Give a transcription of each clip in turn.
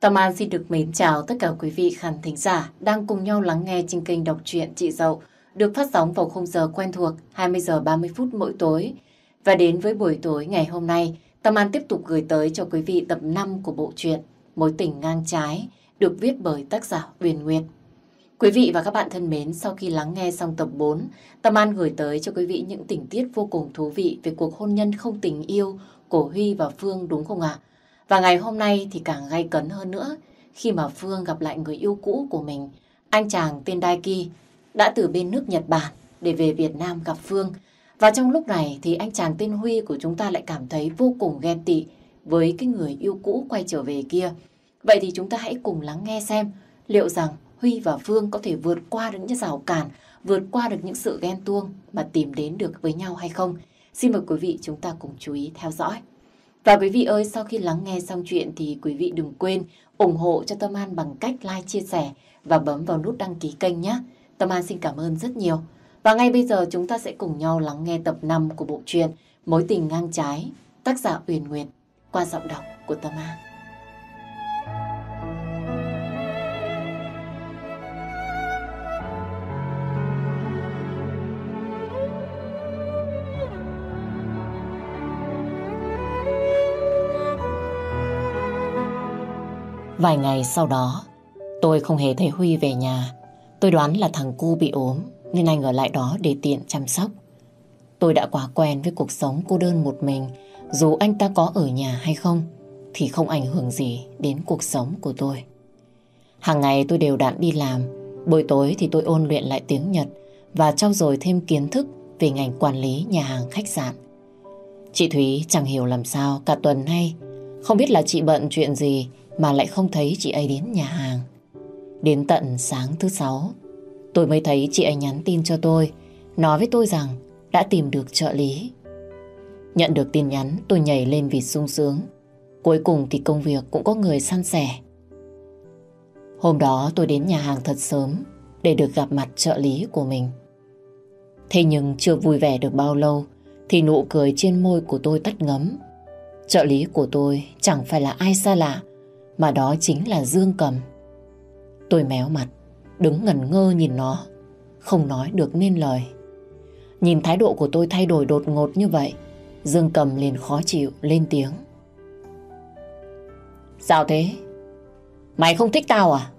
Tâm An xin được mến chào tất cả quý vị khán thính giả đang cùng nhau lắng nghe trên kênh đọc truyện Chị Dậu được phát sóng vào khung giờ quen thuộc 20 giờ 30 phút mỗi tối. Và đến với buổi tối ngày hôm nay, Tâm An tiếp tục gửi tới cho quý vị tập 5 của bộ truyện Mối tình ngang trái được viết bởi tác giả Huyền Nguyệt. Quý vị và các bạn thân mến, sau khi lắng nghe xong tập 4, Tâm An gửi tới cho quý vị những tình tiết vô cùng thú vị về cuộc hôn nhân không tình yêu của Huy và Phương đúng không ạ? Và ngày hôm nay thì càng gay cấn hơn nữa khi mà Phương gặp lại người yêu cũ của mình, anh chàng tên Daiki đã từ bên nước Nhật Bản để về Việt Nam gặp Phương. Và trong lúc này thì anh chàng tên Huy của chúng ta lại cảm thấy vô cùng ghen tị với cái người yêu cũ quay trở về kia. Vậy thì chúng ta hãy cùng lắng nghe xem liệu rằng Huy và Phương có thể vượt qua được những rào cản, vượt qua được những sự ghen tuông mà tìm đến được với nhau hay không. Xin mời quý vị chúng ta cùng chú ý theo dõi. Và quý vị ơi, sau khi lắng nghe xong chuyện thì quý vị đừng quên ủng hộ cho Tâm An bằng cách like, chia sẻ và bấm vào nút đăng ký kênh nhé. Tâm An xin cảm ơn rất nhiều. Và ngay bây giờ chúng ta sẽ cùng nhau lắng nghe tập 5 của bộ truyện Mối tình ngang trái, tác giả Uyển Nguyệt qua giọng đọc của Tâm An. Vài ngày sau đó, tôi không hề thấy Huy về nhà. Tôi đoán là thằng cu bị ốm, nên anh ở lại đó để tiện chăm sóc. Tôi đã quá quen với cuộc sống cô đơn một mình, dù anh ta có ở nhà hay không, thì không ảnh hưởng gì đến cuộc sống của tôi. Hàng ngày tôi đều đặn đi làm, buổi tối thì tôi ôn luyện lại tiếng Nhật và trau dồi thêm kiến thức về ngành quản lý nhà hàng khách sạn. Chị Thúy chẳng hiểu làm sao cả tuần nay, không biết là chị bận chuyện gì mà lại không thấy chị ấy đến nhà hàng. Đến tận sáng thứ sáu, tôi mới thấy chị ấy nhắn tin cho tôi, nói với tôi rằng đã tìm được trợ lý. Nhận được tin nhắn, tôi nhảy lên vì sung sướng. Cuối cùng thì công việc cũng có người săn sẻ. Hôm đó tôi đến nhà hàng thật sớm để được gặp mặt trợ lý của mình. Thế nhưng chưa vui vẻ được bao lâu thì nụ cười trên môi của tôi tắt ngấm. Trợ lý của tôi chẳng phải là ai xa lạ mà đó chính là Dương Cầm. Tôi méo mặt, đứng ngẩn ngơ nhìn nó, không nói được nên lời. Nhìn thái độ của tôi thay đổi đột ngột như vậy, Dương Cầm liền khó chịu lên tiếng. Sao thế? Mày không thích tao à?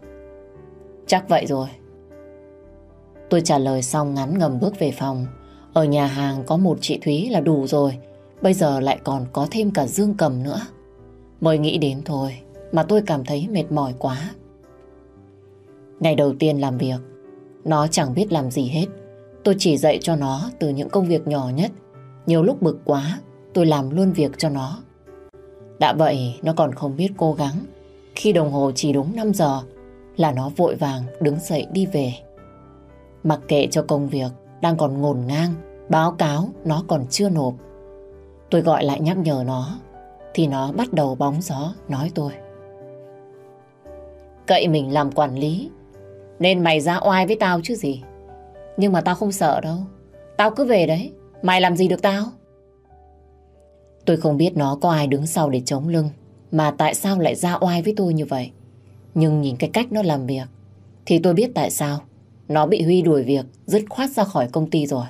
Chắc vậy rồi. Tôi trả lời xong ngắn ngầm bước về phòng. Ở nhà hàng có một chị Thúy là đủ rồi. Bây giờ lại còn có thêm cả Dương Cầm nữa. Mới nghĩ đến thôi mà tôi cảm thấy mệt mỏi quá. Ngày đầu tiên làm việc, nó chẳng biết làm gì hết. Tôi chỉ dạy cho nó từ những công việc nhỏ nhất. Nhiều lúc bực quá, tôi làm luôn việc cho nó. Đã vậy, nó còn không biết cố gắng. Khi đồng hồ chỉ đúng 5 giờ là nó vội vàng đứng dậy đi về. Mặc kệ cho công việc đang còn ngổn ngang, báo cáo nó còn chưa nộp. Tôi gọi lại nhắc nhở nó, thì nó bắt đầu bóng gió nói tôi. Cậy mình làm quản lý. Nên mày ra oai với tao chứ gì? Nhưng mà tao không sợ đâu. Tao cứ về đấy. Mày làm gì được tao? Tôi không biết nó có ai đứng sau để chống lưng, Mà tại sao lại ra oai với tôi như vậy? Nhưng nhìn cái cách nó làm việc, Thì tôi biết tại sao. Nó bị Huy đuổi việc, Dứt khoát ra khỏi công ty rồi.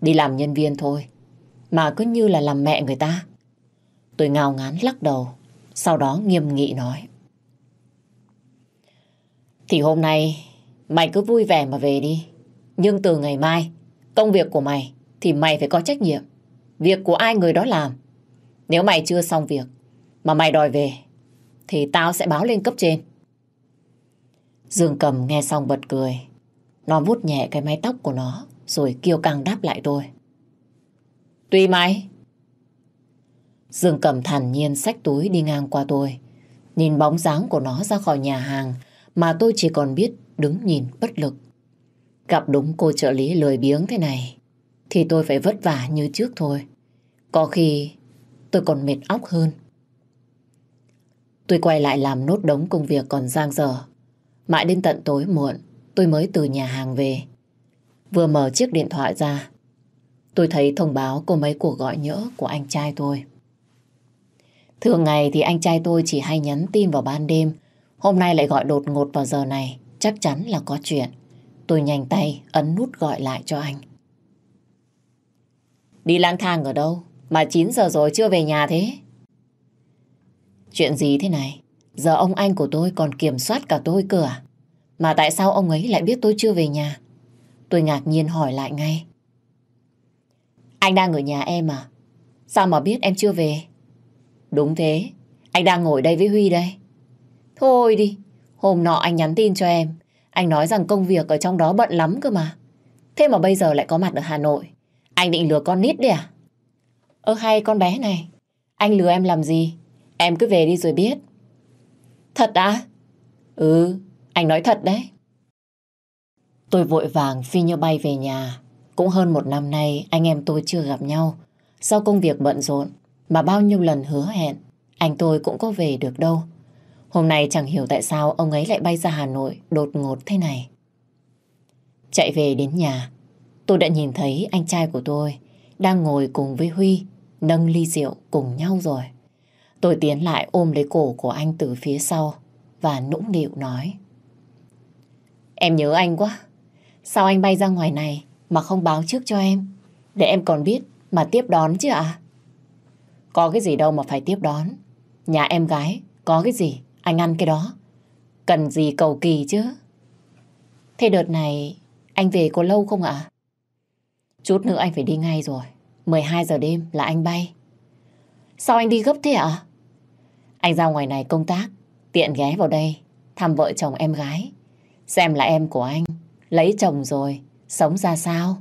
Đi làm nhân viên thôi, Mà cứ như là làm mẹ người ta. Tôi ngao ngán lắc đầu, Sau đó nghiêm nghị nói thì hôm nay mày cứ vui vẻ mà về đi. Nhưng từ ngày mai, công việc của mày thì mày phải có trách nhiệm. Việc của ai người đó làm. Nếu mày chưa xong việc mà mày đòi về thì tao sẽ báo lên cấp trên. Dương cầm nghe xong bật cười. Nó vuốt nhẹ cái mái tóc của nó rồi kêu căng đáp lại tôi. Tùy mày. Dương cầm thản nhiên xách túi đi ngang qua tôi. Nhìn bóng dáng của nó ra khỏi nhà hàng mà tôi chỉ còn biết đứng nhìn bất lực. Gặp đúng cô trợ lý lười biếng thế này, thì tôi phải vất vả như trước thôi. Có khi tôi còn mệt óc hơn. Tôi quay lại làm nốt đống công việc còn giang dở. Mãi đến tận tối muộn, tôi mới từ nhà hàng về. Vừa mở chiếc điện thoại ra, tôi thấy thông báo có mấy cuộc gọi nhỡ của anh trai tôi. Thường ngày thì anh trai tôi chỉ hay nhắn tin vào ban đêm. Hôm nay lại gọi đột ngột vào giờ này. Chắc chắn là có chuyện. Tôi nhanh tay ấn nút gọi lại cho anh. Đi lang thang ở đâu? Mà 9 giờ rồi chưa về nhà thế? Chuyện gì thế này? Giờ ông anh của tôi còn kiểm soát cả tôi cửa. À? Mà tại sao ông ấy lại biết tôi chưa về nhà? Tôi ngạc nhiên hỏi lại ngay. Anh đang ở nhà em à? Sao mà biết em chưa về? Đúng thế, anh đang ngồi đây với Huy đây. Thôi đi, hôm nọ anh nhắn tin cho em. Anh nói rằng công việc ở trong đó bận lắm cơ mà. Thế mà bây giờ lại có mặt ở Hà Nội. Anh định lừa con nít đấy à? Ơ hay con bé này, anh lừa em làm gì? Em cứ về đi rồi biết. Thật à? Ừ, anh nói thật đấy. Tôi vội vàng phi như bay về nhà. Cũng hơn một năm nay anh em tôi chưa gặp nhau. Sau công việc bận rộn mà bao nhiêu lần hứa hẹn anh tôi cũng có về được đâu. Hôm nay chẳng hiểu tại sao ông ấy lại bay ra Hà Nội đột ngột thế này. Chạy về đến nhà, tôi đã nhìn thấy anh trai của tôi đang ngồi cùng với Huy nâng ly rượu cùng nhau rồi. Tôi tiến lại ôm lấy cổ của anh từ phía sau và nũng nịu nói. Em nhớ anh quá. Sao anh bay ra ngoài này mà không báo trước cho em? Để em còn biết mà tiếp đón chứ ạ? Có cái gì đâu mà phải tiếp đón. Nhà em gái có cái gì anh ăn cái đó. Cần gì cầu kỳ chứ? Thế đợt này anh về có lâu không ạ? Chút nữa anh phải đi ngay rồi. 12 giờ đêm là anh bay. Sao anh đi gấp thế ạ? Anh ra ngoài này công tác, tiện ghé vào đây, thăm vợ chồng em gái. Xem là em của anh, lấy chồng rồi, sống ra sao?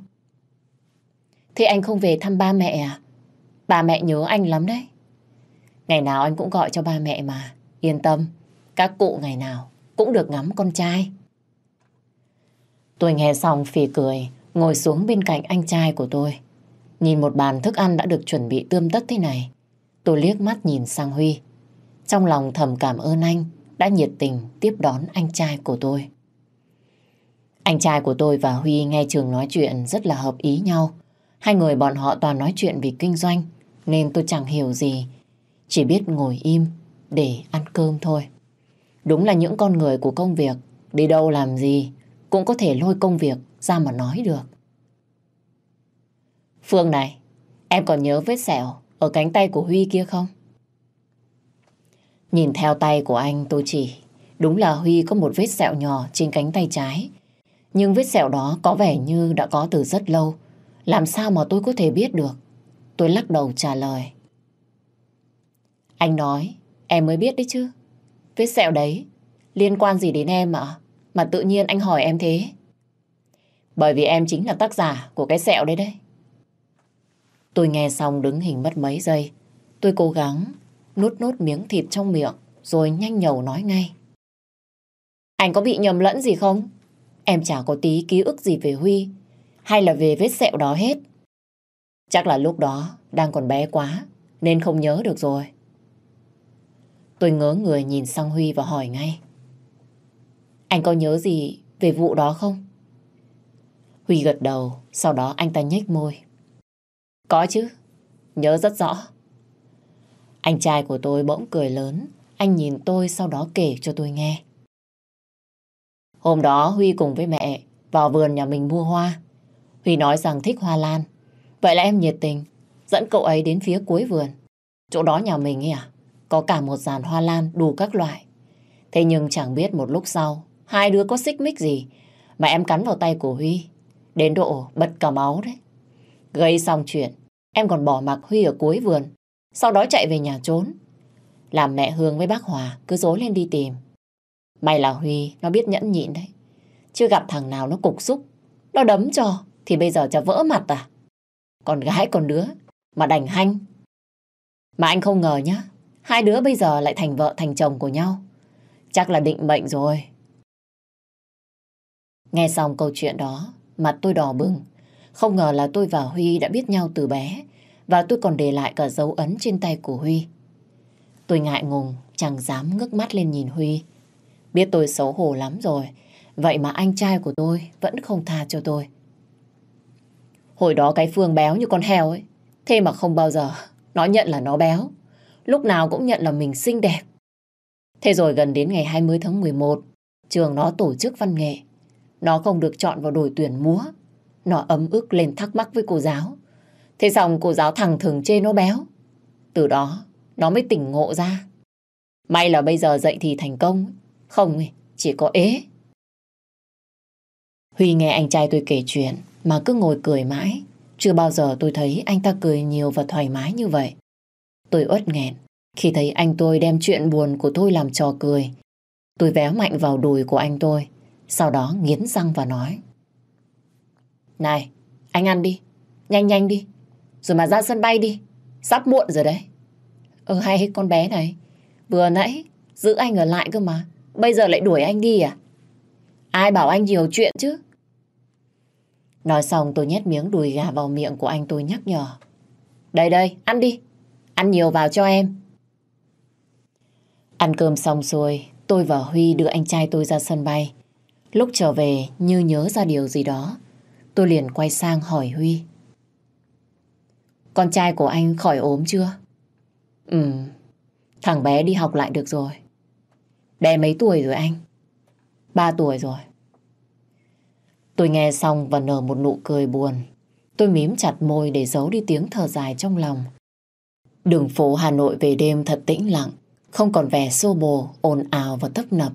Thế anh không về thăm ba mẹ à? Ba mẹ nhớ anh lắm đấy. Ngày nào anh cũng gọi cho ba mẹ mà. Yên tâm, các cụ ngày nào cũng được ngắm con trai. Tôi nghe xong phì cười, ngồi xuống bên cạnh anh trai của tôi. Nhìn một bàn thức ăn đã được chuẩn bị tươm tất thế này. Tôi liếc mắt nhìn sang Huy. Trong lòng thầm cảm ơn anh đã nhiệt tình tiếp đón anh trai của tôi. Anh trai của tôi và Huy nghe trường nói chuyện rất là hợp ý nhau. Hai người bọn họ toàn nói chuyện vì kinh doanh nên tôi chẳng hiểu gì. Chỉ biết ngồi im để ăn cơm thôi. Đúng là những con người của công việc đi đâu làm gì cũng có thể lôi công việc ra mà nói được. Phương này, em còn nhớ vết sẹo ở cánh tay của Huy kia không? Nhìn theo tay của anh tôi chỉ, đúng là Huy có một vết sẹo nhỏ trên cánh tay trái. Nhưng vết sẹo đó có vẻ như đã có từ rất lâu. Làm sao mà tôi có thể biết được? Tôi lắc đầu trả lời. Anh nói, em mới biết đấy chứ. Vết sẹo đấy, liên quan gì đến em ạ? Mà tự nhiên anh hỏi em thế. Bởi vì em chính là tác giả của cái sẹo đấy đấy. Tôi nghe xong đứng hình mất mấy giây. Tôi cố gắng nuốt nốt miếng thịt trong miệng rồi nhanh nhầu nói ngay. Anh có bị nhầm lẫn gì không? Em chả có tí ký ức gì về Huy hay là về vết sẹo đó hết. Chắc là lúc đó đang còn bé quá nên không nhớ được rồi. Tôi ngớ người nhìn sang Huy và hỏi ngay. Anh có nhớ gì về vụ đó không? Huy gật đầu, sau đó anh ta nhếch môi. Có chứ, nhớ rất rõ. Anh trai của tôi bỗng cười lớn, anh nhìn tôi sau đó kể cho tôi nghe. Hôm đó Huy cùng với mẹ vào vườn nhà mình mua hoa. Huy nói rằng thích hoa lan. Vậy là em nhiệt tình, dẫn cậu ấy đến phía cuối vườn. Chỗ đó nhà mình ấy à, có cả một dàn hoa lan đủ các loại. Thế nhưng chẳng biết một lúc sau, hai đứa có xích mích gì mà em cắn vào tay của Huy. Đến độ bật cả máu đấy. Gây xong chuyện, em còn bỏ mặc Huy ở cuối vườn, sau đó chạy về nhà trốn. Làm mẹ Hương với bác Hòa cứ dối lên đi tìm. May là Huy, nó biết nhẫn nhịn đấy. Chưa gặp thằng nào nó cục xúc, nó đấm cho, thì bây giờ cho vỡ mặt à? Còn gái còn đứa, mà đành hanh. Mà anh không ngờ nhá, hai đứa bây giờ lại thành vợ thành chồng của nhau. Chắc là định mệnh rồi. Nghe xong câu chuyện đó, mặt tôi đỏ bừng. Không ngờ là tôi và Huy đã biết nhau từ bé và tôi còn để lại cả dấu ấn trên tay của Huy. Tôi ngại ngùng, chẳng dám ngước mắt lên nhìn Huy. Biết tôi xấu hổ lắm rồi, vậy mà anh trai của tôi vẫn không tha cho tôi. Hồi đó cái Phương béo như con heo ấy, thế mà không bao giờ nó nhận là nó béo lúc nào cũng nhận là mình xinh đẹp. Thế rồi gần đến ngày 20 tháng 11, trường nó tổ chức văn nghệ. Nó không được chọn vào đội tuyển múa. Nó ấm ức lên thắc mắc với cô giáo. Thế xong cô giáo thằng thường chê nó béo. Từ đó, nó mới tỉnh ngộ ra. May là bây giờ dậy thì thành công. Không, chỉ có ế. Huy nghe anh trai tôi kể chuyện mà cứ ngồi cười mãi. Chưa bao giờ tôi thấy anh ta cười nhiều và thoải mái như vậy. Tôi uất nghẹn khi thấy anh tôi đem chuyện buồn của tôi làm trò cười. Tôi véo mạnh vào đùi của anh tôi, sau đó nghiến răng và nói. Này, anh ăn đi, nhanh nhanh đi, rồi mà ra sân bay đi, sắp muộn rồi đấy. Ừ hay con bé này, vừa nãy giữ anh ở lại cơ mà, bây giờ lại đuổi anh đi à? Ai bảo anh nhiều chuyện chứ? Nói xong tôi nhét miếng đùi gà vào miệng của anh tôi nhắc nhở. Đây đây, ăn đi. Ăn nhiều vào cho em. Ăn cơm xong xuôi, tôi và Huy đưa anh trai tôi ra sân bay. Lúc trở về như nhớ ra điều gì đó, tôi liền quay sang hỏi Huy. Con trai của anh khỏi ốm chưa? Ừ, thằng bé đi học lại được rồi. Bé mấy tuổi rồi anh? Ba tuổi rồi. Tôi nghe xong và nở một nụ cười buồn. Tôi mím chặt môi để giấu đi tiếng thở dài trong lòng. Đường phố Hà Nội về đêm thật tĩnh lặng, không còn vẻ xô bồ, ồn ào và tấp nập.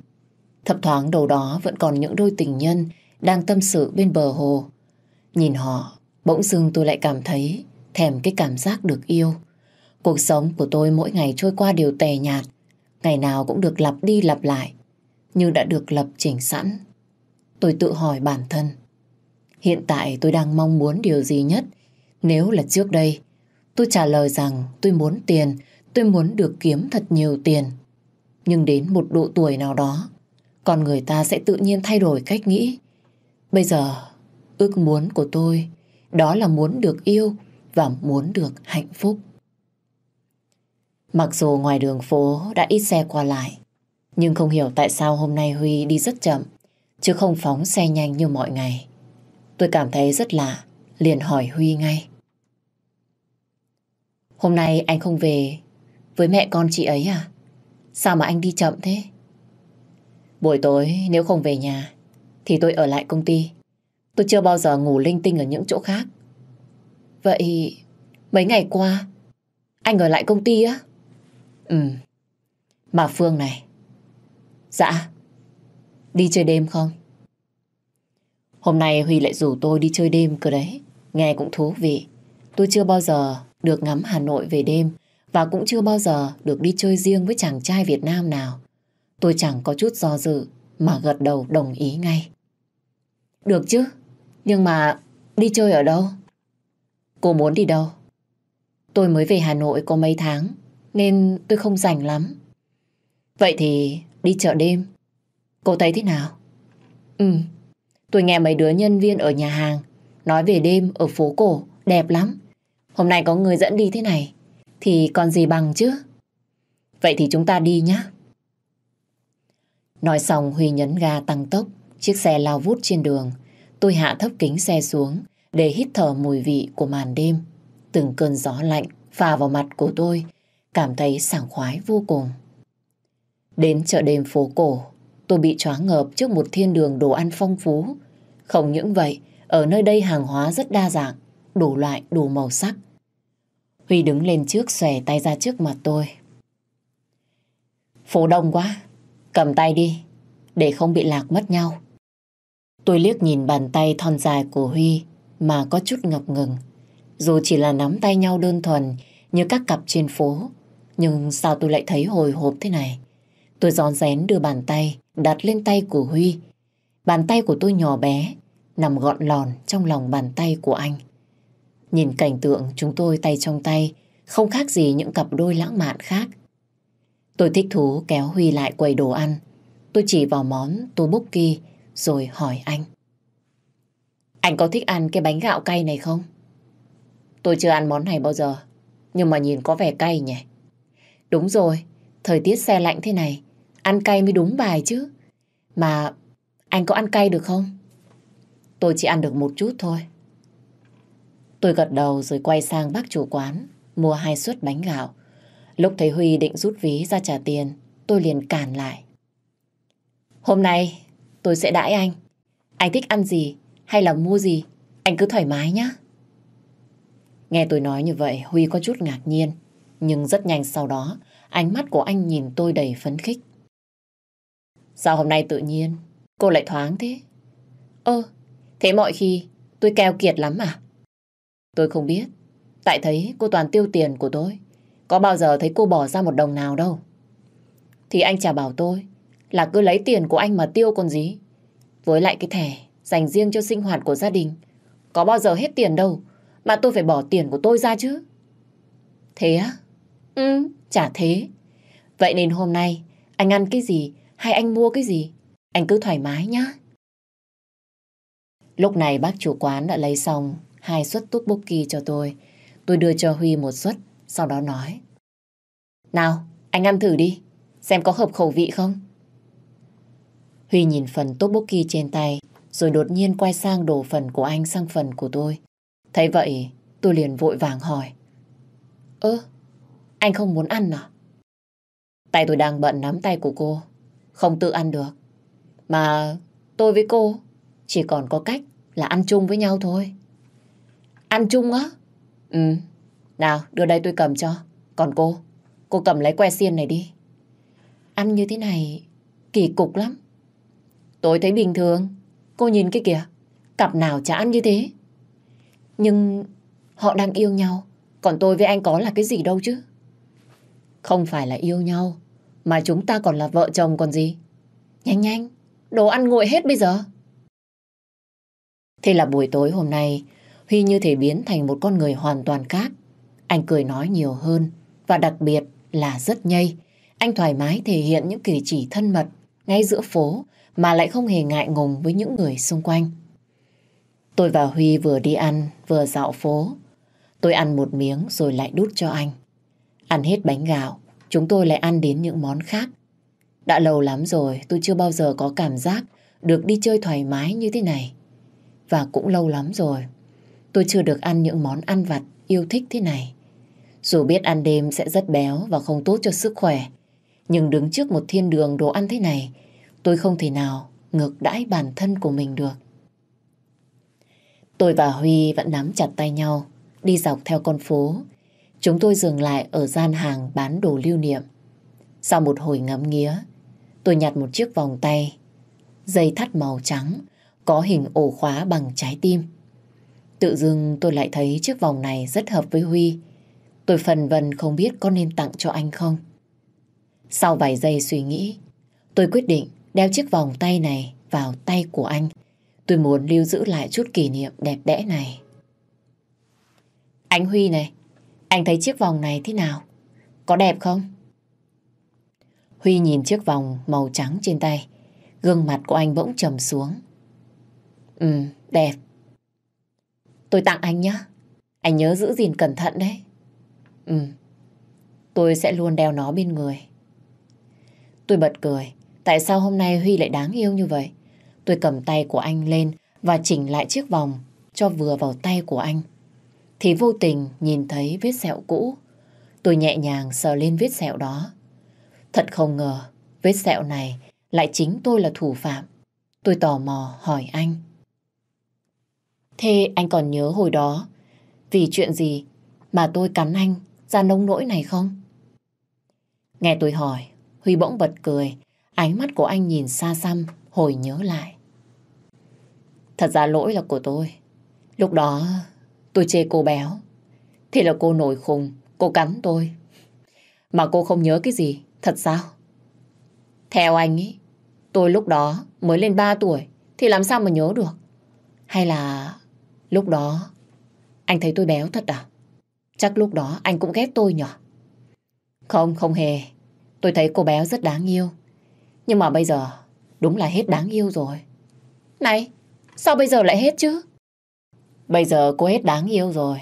Thập thoáng đầu đó vẫn còn những đôi tình nhân đang tâm sự bên bờ hồ. Nhìn họ, bỗng dưng tôi lại cảm thấy thèm cái cảm giác được yêu. Cuộc sống của tôi mỗi ngày trôi qua đều tè nhạt, ngày nào cũng được lặp đi lặp lại, như đã được lập trình sẵn. Tôi tự hỏi bản thân, hiện tại tôi đang mong muốn điều gì nhất? Nếu là trước đây, tôi trả lời rằng tôi muốn tiền, tôi muốn được kiếm thật nhiều tiền. Nhưng đến một độ tuổi nào đó, con người ta sẽ tự nhiên thay đổi cách nghĩ. Bây giờ, ước muốn của tôi đó là muốn được yêu và muốn được hạnh phúc. Mặc dù ngoài đường phố đã ít xe qua lại, nhưng không hiểu tại sao hôm nay Huy đi rất chậm, chứ không phóng xe nhanh như mọi ngày. Tôi cảm thấy rất lạ, liền hỏi Huy ngay. Hôm nay anh không về với mẹ con chị ấy à? Sao mà anh đi chậm thế? Buổi tối nếu không về nhà, thì tôi ở lại công ty. Tôi chưa bao giờ ngủ linh tinh ở những chỗ khác. Vậy mấy ngày qua, anh ở lại công ty á? Ừ. Mà Phương này. Dạ. Đi chơi đêm không? Hôm nay Huy lại rủ tôi đi chơi đêm cơ đấy. Nghe cũng thú vị. Tôi chưa bao giờ được ngắm Hà Nội về đêm và cũng chưa bao giờ được đi chơi riêng với chàng trai Việt Nam nào. Tôi chẳng có chút do dự mà gật đầu đồng ý ngay. Được chứ, nhưng mà đi chơi ở đâu? Cô muốn đi đâu? Tôi mới về Hà Nội có mấy tháng nên tôi không rảnh lắm. Vậy thì đi chợ đêm. Cô thấy thế nào? Ừ, tôi nghe mấy đứa nhân viên ở nhà hàng nói về đêm ở phố cổ đẹp lắm. Hôm nay có người dẫn đi thế này thì còn gì bằng chứ? Vậy thì chúng ta đi nhé. Nói xong Huy nhấn ga tăng tốc, chiếc xe lao vút trên đường. Tôi hạ thấp kính xe xuống để hít thở mùi vị của màn đêm. Từng cơn gió lạnh phà vào mặt của tôi, cảm thấy sảng khoái vô cùng. Đến chợ đêm phố cổ, tôi bị choáng ngợp trước một thiên đường đồ ăn phong phú. Không những vậy, ở nơi đây hàng hóa rất đa dạng, đủ loại, đủ màu sắc. Huy đứng lên trước xòe tay ra trước mặt tôi. Phố đông quá, cầm tay đi, để không bị lạc mất nhau. Tôi liếc nhìn bàn tay thon dài của Huy mà có chút ngập ngừng. Dù chỉ là nắm tay nhau đơn thuần như các cặp trên phố, nhưng sao tôi lại thấy hồi hộp thế này? Tôi giòn rén đưa bàn tay đặt lên tay của Huy. Bàn tay của tôi nhỏ bé, nằm gọn lòn trong lòng bàn tay của anh. Nhìn cảnh tượng chúng tôi tay trong tay, không khác gì những cặp đôi lãng mạn khác. Tôi thích thú kéo Huy lại quầy đồ ăn. Tôi chỉ vào món tteokbokki rồi hỏi anh. Anh có thích ăn cái bánh gạo cay này không? Tôi chưa ăn món này bao giờ, nhưng mà nhìn có vẻ cay nhỉ. Đúng rồi, thời tiết xe lạnh thế này, ăn cay mới đúng bài chứ. Mà anh có ăn cay được không? Tôi chỉ ăn được một chút thôi. Tôi gật đầu rồi quay sang bác chủ quán, mua hai suất bánh gạo. Lúc thấy Huy định rút ví ra trả tiền, tôi liền cản lại. Hôm nay tôi sẽ đãi anh. Anh thích ăn gì hay là mua gì, anh cứ thoải mái nhé. Nghe tôi nói như vậy, Huy có chút ngạc nhiên. Nhưng rất nhanh sau đó, ánh mắt của anh nhìn tôi đầy phấn khích. Sao hôm nay tự nhiên cô lại thoáng thế? Ơ, thế mọi khi tôi keo kiệt lắm à? Tôi không biết. Tại thấy cô toàn tiêu tiền của tôi. Có bao giờ thấy cô bỏ ra một đồng nào đâu. Thì anh chả bảo tôi là cứ lấy tiền của anh mà tiêu còn gì. Với lại cái thẻ dành riêng cho sinh hoạt của gia đình. Có bao giờ hết tiền đâu mà tôi phải bỏ tiền của tôi ra chứ. Thế á? Ừ, chả thế. Vậy nên hôm nay anh ăn cái gì hay anh mua cái gì? Anh cứ thoải mái nhá. Lúc này bác chủ quán đã lấy xong hai suất tteokbokki cho tôi. Tôi đưa cho Huy một suất, sau đó nói. Nào, anh ăn thử đi, xem có hợp khẩu vị không? Huy nhìn phần tteokbokki trên tay, rồi đột nhiên quay sang đổ phần của anh sang phần của tôi. Thấy vậy, tôi liền vội vàng hỏi. Ơ, anh không muốn ăn à? Tay tôi đang bận nắm tay của cô, không tự ăn được. Mà tôi với cô chỉ còn có cách là ăn chung với nhau thôi. Ăn chung á? Ừ. Nào, đưa đây tôi cầm cho. Còn cô, cô cầm lấy que xiên này đi. Ăn như thế này kỳ cục lắm. Tôi thấy bình thường. Cô nhìn cái kìa, cặp nào chả ăn như thế. Nhưng họ đang yêu nhau, còn tôi với anh có là cái gì đâu chứ. Không phải là yêu nhau, mà chúng ta còn là vợ chồng còn gì. Nhanh nhanh, đồ ăn nguội hết bây giờ. Thế là buổi tối hôm nay, Huy như thể biến thành một con người hoàn toàn khác. Anh cười nói nhiều hơn, và đặc biệt là rất nhây. Anh thoải mái thể hiện những cử chỉ thân mật ngay giữa phố mà lại không hề ngại ngùng với những người xung quanh. Tôi và Huy vừa đi ăn, vừa dạo phố. Tôi ăn một miếng rồi lại đút cho anh. Ăn hết bánh gạo, chúng tôi lại ăn đến những món khác. Đã lâu lắm rồi tôi chưa bao giờ có cảm giác được đi chơi thoải mái như thế này. Và cũng lâu lắm rồi tôi chưa được ăn những món ăn vặt yêu thích thế này. Dù biết ăn đêm sẽ rất béo và không tốt cho sức khỏe, nhưng đứng trước một thiên đường đồ ăn thế này, tôi không thể nào ngược đãi bản thân của mình được. Tôi và Huy vẫn nắm chặt tay nhau, đi dọc theo con phố. Chúng tôi dừng lại ở gian hàng bán đồ lưu niệm. Sau một hồi ngắm nghía, tôi nhặt một chiếc vòng tay, dây thắt màu trắng, có hình ổ khóa bằng trái tim. Tự dưng tôi lại thấy chiếc vòng này rất hợp với Huy. Tôi phần vần không biết có nên tặng cho anh không. Sau vài giây suy nghĩ, tôi quyết định đeo chiếc vòng tay này vào tay của anh. Tôi muốn lưu giữ lại chút kỷ niệm đẹp đẽ này. Anh Huy này, anh thấy chiếc vòng này thế nào? Có đẹp không? Huy nhìn chiếc vòng màu trắng trên tay. Gương mặt của anh bỗng trầm xuống. Ừ, đẹp. Tôi tặng anh nhé. Anh nhớ giữ gìn cẩn thận đấy. Ừ, tôi sẽ luôn đeo nó bên người. Tôi bật cười. Tại sao hôm nay Huy lại đáng yêu như vậy? Tôi cầm tay của anh lên và chỉnh lại chiếc vòng cho vừa vào tay của anh. Thì vô tình nhìn thấy vết sẹo cũ. Tôi nhẹ nhàng sờ lên vết sẹo đó. Thật không ngờ, vết sẹo này lại chính tôi là thủ phạm. Tôi tò mò hỏi anh. Thế anh còn nhớ hồi đó vì chuyện gì mà tôi cắn anh ra nông nỗi này không? Nghe tôi hỏi, Huy bỗng bật cười, ánh mắt của anh nhìn xa xăm, hồi nhớ lại. Thật ra lỗi là của tôi. Lúc đó tôi chê cô béo. Thì là cô nổi khùng, cô cắn tôi. Mà cô không nhớ cái gì, thật sao? Theo anh ý, tôi lúc đó mới lên 3 tuổi, thì làm sao mà nhớ được? Hay là lúc đó anh thấy tôi béo thật à? Chắc lúc đó anh cũng ghét tôi nhỉ? Không, không hề. Tôi thấy cô béo rất đáng yêu. Nhưng mà bây giờ đúng là hết đáng yêu rồi. Này, sao bây giờ lại hết chứ? Bây giờ cô hết đáng yêu rồi.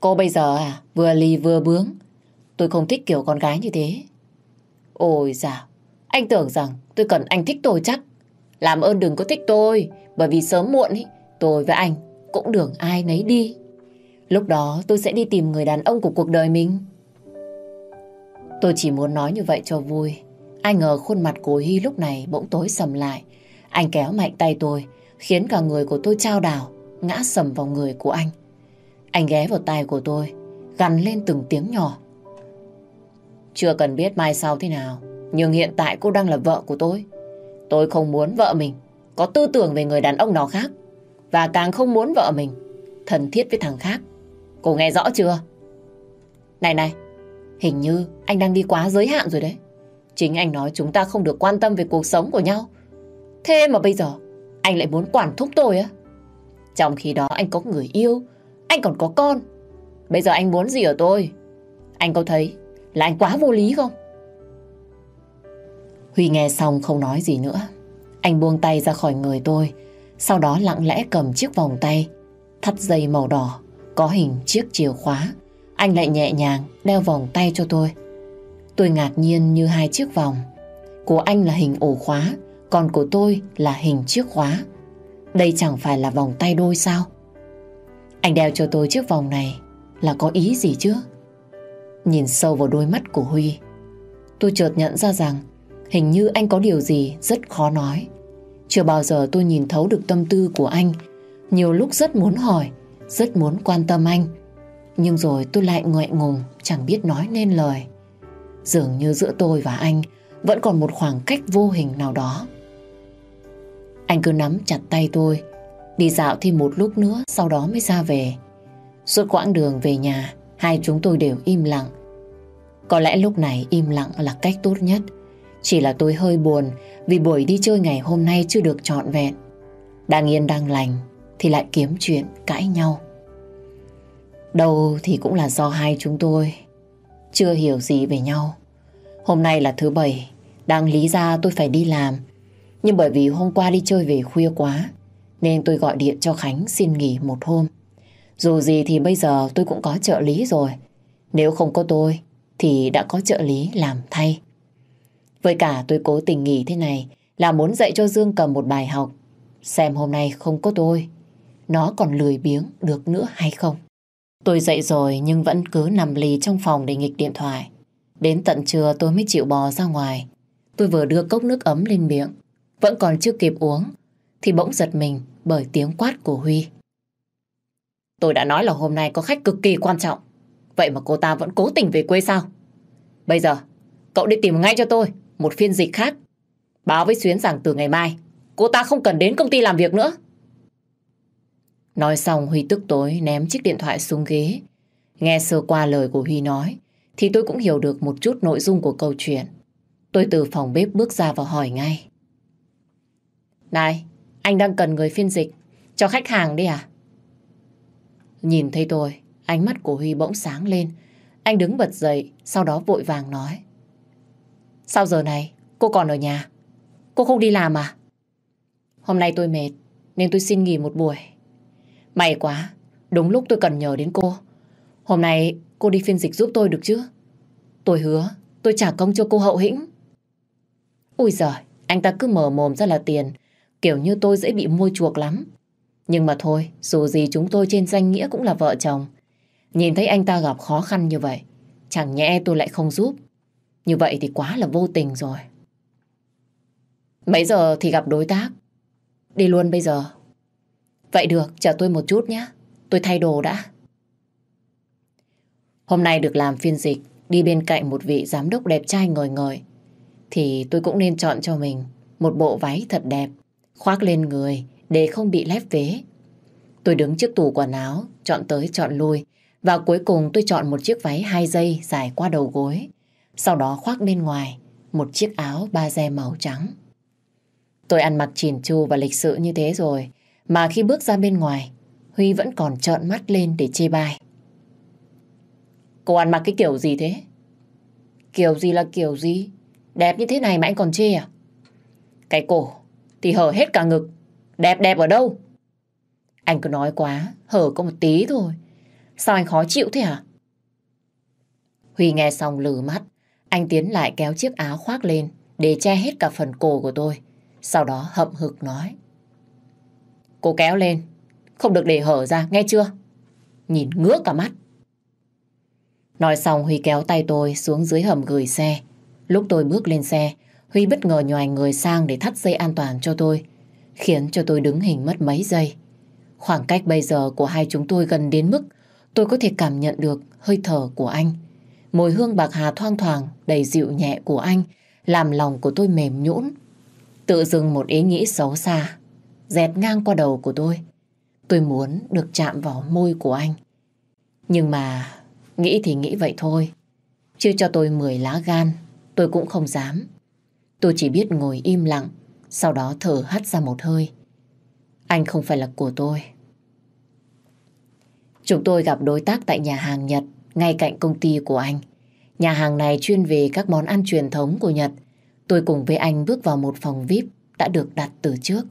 Cô bây giờ à, vừa lì vừa bướng. Tôi không thích kiểu con gái như thế. Ôi dào, anh tưởng rằng tôi cần anh thích tôi chắc. Làm ơn đừng có thích tôi, bởi vì sớm muộn ý, tôi với anh cũng đường ai nấy đi. Lúc đó tôi sẽ đi tìm người đàn ông của cuộc đời mình. Tôi chỉ muốn nói như vậy cho vui. Ai ngờ khuôn mặt của Hy lúc này bỗng tối sầm lại. Anh kéo mạnh tay tôi, khiến cả người của tôi trao đảo, ngã sầm vào người của anh. Anh ghé vào tay của tôi, gằn lên từng tiếng nhỏ. Chưa cần biết mai sau thế nào, nhưng hiện tại cô đang là vợ của tôi. Tôi không muốn vợ mình có tư tưởng về người đàn ông nào khác. Và càng không muốn vợ mình thân thiết với thằng khác. Cô nghe rõ chưa? Này này, hình như anh đang đi quá giới hạn rồi đấy. Chính anh nói chúng ta không được quan tâm về cuộc sống của nhau. Thế mà bây giờ anh lại muốn quản thúc tôi á. Trong khi đó anh có người yêu, anh còn có con. Bây giờ anh muốn gì ở tôi? Anh có thấy là anh quá vô lý không? Huy nghe xong không nói gì nữa. Anh buông tay ra khỏi người tôi, sau đó lặng lẽ cầm chiếc vòng tay, thắt dây màu đỏ, có hình chiếc chìa khóa. Anh lại nhẹ nhàng đeo vòng tay cho tôi. Tôi ngạc nhiên như hai chiếc vòng. Của anh là hình ổ khóa, còn của tôi là hình chiếc khóa. Đây chẳng phải là vòng tay đôi sao? Anh đeo cho tôi chiếc vòng này là có ý gì chứ? Nhìn sâu vào đôi mắt của Huy, tôi chợt nhận ra rằng hình như anh có điều gì rất khó nói. Chưa bao giờ tôi nhìn thấu được tâm tư của anh. Nhiều lúc rất muốn hỏi, rất muốn quan tâm anh. Nhưng rồi tôi lại ngại ngùng, chẳng biết nói nên lời. Dường như giữa tôi và anh vẫn còn một khoảng cách vô hình nào đó. Anh cứ nắm chặt tay tôi, đi dạo thêm một lúc nữa sau đó mới ra về. Suốt quãng đường về nhà, hai chúng tôi đều im lặng. Có lẽ lúc này im lặng là cách tốt nhất. Chỉ là tôi hơi buồn vì buổi đi chơi ngày hôm nay chưa được trọn vẹn. Đang yên đang lành thì lại kiếm chuyện cãi nhau. Đâu thì cũng là do hai chúng tôi chưa hiểu gì về nhau. Hôm nay là thứ bảy, đang lý ra tôi phải đi làm. Nhưng bởi vì hôm qua đi chơi về khuya quá, nên tôi gọi điện cho Khánh xin nghỉ một hôm. Dù gì thì bây giờ tôi cũng có trợ lý rồi. Nếu không có tôi, thì đã có trợ lý làm thay. Với cả tôi cố tình nghỉ thế này là muốn dạy cho Dương cầm một bài học. Xem hôm nay không có tôi, nó còn lười biếng được nữa hay không. Tôi dậy rồi nhưng vẫn cứ nằm lì trong phòng để nghịch điện thoại. Đến tận trưa tôi mới chịu bò ra ngoài. Tôi vừa đưa cốc nước ấm lên miệng. Vẫn còn chưa kịp uống thì bỗng giật mình bởi tiếng quát của Huy. Tôi đã nói là hôm nay có khách cực kỳ quan trọng. Vậy mà cô ta vẫn cố tình về quê sao? Bây giờ, cậu đi tìm ngay cho tôi một phiên dịch khác. Báo với Xuyến rằng từ ngày mai, cô ta không cần đến công ty làm việc nữa. Nói xong Huy tức tối ném chiếc điện thoại xuống ghế. Nghe sơ qua lời của Huy nói, thì tôi cũng hiểu được một chút nội dung của câu chuyện. Tôi từ phòng bếp bước ra và hỏi ngay. Này, anh đang cần người phiên dịch cho khách hàng đi à? Nhìn thấy tôi, ánh mắt của Huy bỗng sáng lên. Anh đứng bật dậy, sau đó vội vàng nói. Sao giờ này, cô còn ở nhà? Cô không đi làm à? Hôm nay tôi mệt, nên tôi xin nghỉ một buổi. May quá, đúng lúc tôi cần nhờ đến cô. Hôm nay cô đi phiên dịch giúp tôi được chứ? Tôi hứa, tôi trả công cho cô hậu hĩnh. Ui giời, anh ta cứ mở mồm ra là tiền, kiểu như tôi dễ bị mua chuộc lắm. Nhưng mà thôi, dù gì chúng tôi trên danh nghĩa cũng là vợ chồng. Nhìn thấy anh ta gặp khó khăn như vậy, chẳng nhẽ tôi lại không giúp. Như vậy thì quá là vô tình rồi. Mấy giờ thì gặp đối tác? Đi luôn bây giờ. Vậy được, chờ tôi một chút nhé. Tôi thay đồ đã. Hôm nay được làm phiên dịch, đi bên cạnh một vị giám đốc đẹp trai ngời ngời, thì tôi cũng nên chọn cho mình một bộ váy thật đẹp, khoác lên người để không bị lép vế. Tôi đứng trước tủ quần áo, chọn tới chọn lui, và cuối cùng tôi chọn một chiếc váy hai dây dài qua đầu gối, sau đó khoác bên ngoài một chiếc áo ba de màu trắng. Tôi ăn mặc chỉn chu và lịch sự như thế rồi, mà khi bước ra bên ngoài, Huy vẫn còn trợn mắt lên để chê bai. Cô ăn mặc cái kiểu gì thế? Kiểu gì là kiểu gì? Đẹp như thế này mà anh còn chê à? Cái cổ thì hở hết cả ngực. Đẹp đẹp ở đâu? Anh cứ nói quá, hở có một tí thôi. Sao anh khó chịu thế hả? Huy nghe xong lử mắt, anh tiến lại kéo chiếc áo khoác lên để che hết cả phần cổ của tôi. Sau đó hậm hực nói. Cô kéo lên, không được để hở ra, nghe chưa? Nhìn ngứa cả mắt. Nói xong Huy kéo tay tôi xuống dưới hầm gửi xe. Lúc tôi bước lên xe, Huy bất ngờ nhòi người sang để thắt dây an toàn cho tôi, khiến cho tôi đứng hình mất mấy giây. Khoảng cách bây giờ của hai chúng tôi gần đến mức tôi có thể cảm nhận được hơi thở của anh. Mùi hương bạc hà thoang thoảng đầy dịu nhẹ của anh làm lòng của tôi mềm nhũn. Tự dưng một ý nghĩ xấu xa dẹt ngang qua đầu của tôi. Tôi muốn được chạm vào môi của anh. Nhưng mà nghĩ thì nghĩ vậy thôi. Chưa cho tôi 10 lá gan, tôi cũng không dám. Tôi chỉ biết ngồi im lặng, sau đó thở hắt ra một hơi. Anh không phải là của tôi. Chúng tôi gặp đối tác tại nhà hàng Nhật, ngay cạnh công ty của anh. Nhà hàng này chuyên về các món ăn truyền thống của Nhật. Tôi cùng với anh bước vào một phòng VIP đã được đặt từ trước.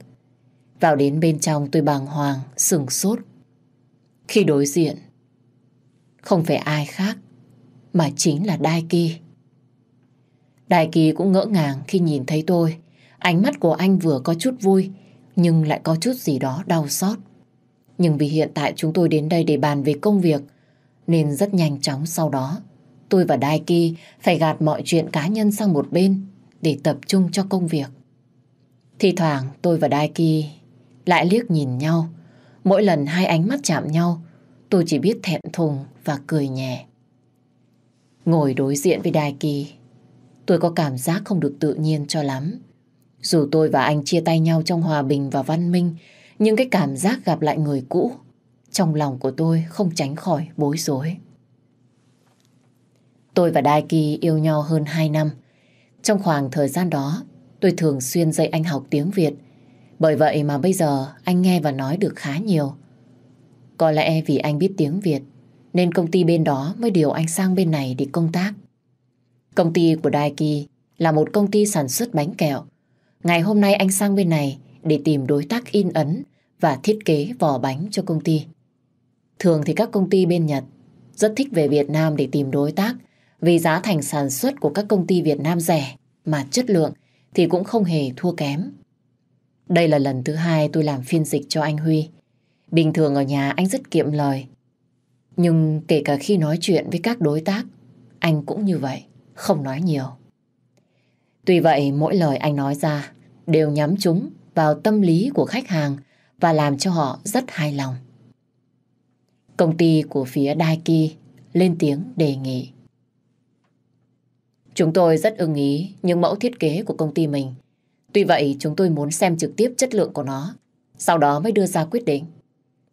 Vào đến bên trong tôi bàng hoàng, sừng sốt. Khi đối diện, không phải ai khác, mà chính là Đai Kỳ. Đai Kỳ cũng ngỡ ngàng khi nhìn thấy tôi. Ánh mắt của anh vừa có chút vui, nhưng lại có chút gì đó đau xót. Nhưng vì hiện tại chúng tôi đến đây để bàn về công việc, nên rất nhanh chóng sau đó, tôi và Đai phải gạt mọi chuyện cá nhân sang một bên để tập trung cho công việc. Thì thoảng tôi và Đai lại liếc nhìn nhau. Mỗi lần hai ánh mắt chạm nhau, tôi chỉ biết thẹn thùng và cười nhẹ. Ngồi đối diện với Đai tôi có cảm giác không được tự nhiên cho lắm. Dù tôi và anh chia tay nhau trong hòa bình và văn minh, nhưng cái cảm giác gặp lại người cũ trong lòng của tôi không tránh khỏi bối rối. Tôi và Đai Kỳ yêu nhau hơn 2 năm. Trong khoảng thời gian đó, tôi thường xuyên dạy anh học tiếng Việt bởi vậy mà bây giờ anh nghe và nói được khá nhiều. Có lẽ vì anh biết tiếng Việt nên công ty bên đó mới điều anh sang bên này để công tác. Công ty của Daiki là một công ty sản xuất bánh kẹo. Ngày hôm nay anh sang bên này để tìm đối tác in ấn và thiết kế vỏ bánh cho công ty. Thường thì các công ty bên Nhật rất thích về Việt Nam để tìm đối tác vì giá thành sản xuất của các công ty Việt Nam rẻ mà chất lượng thì cũng không hề thua kém. Đây là lần thứ hai tôi làm phiên dịch cho anh Huy. Bình thường ở nhà anh rất kiệm lời. Nhưng kể cả khi nói chuyện với các đối tác, anh cũng như vậy, không nói nhiều. Tuy vậy, mỗi lời anh nói ra đều nhắm trúng vào tâm lý của khách hàng và làm cho họ rất hài lòng. Công ty của phía Daiki lên tiếng đề nghị. Chúng tôi rất ưng ý những mẫu thiết kế của công ty mình Tuy vậy chúng tôi muốn xem trực tiếp chất lượng của nó, sau đó mới đưa ra quyết định.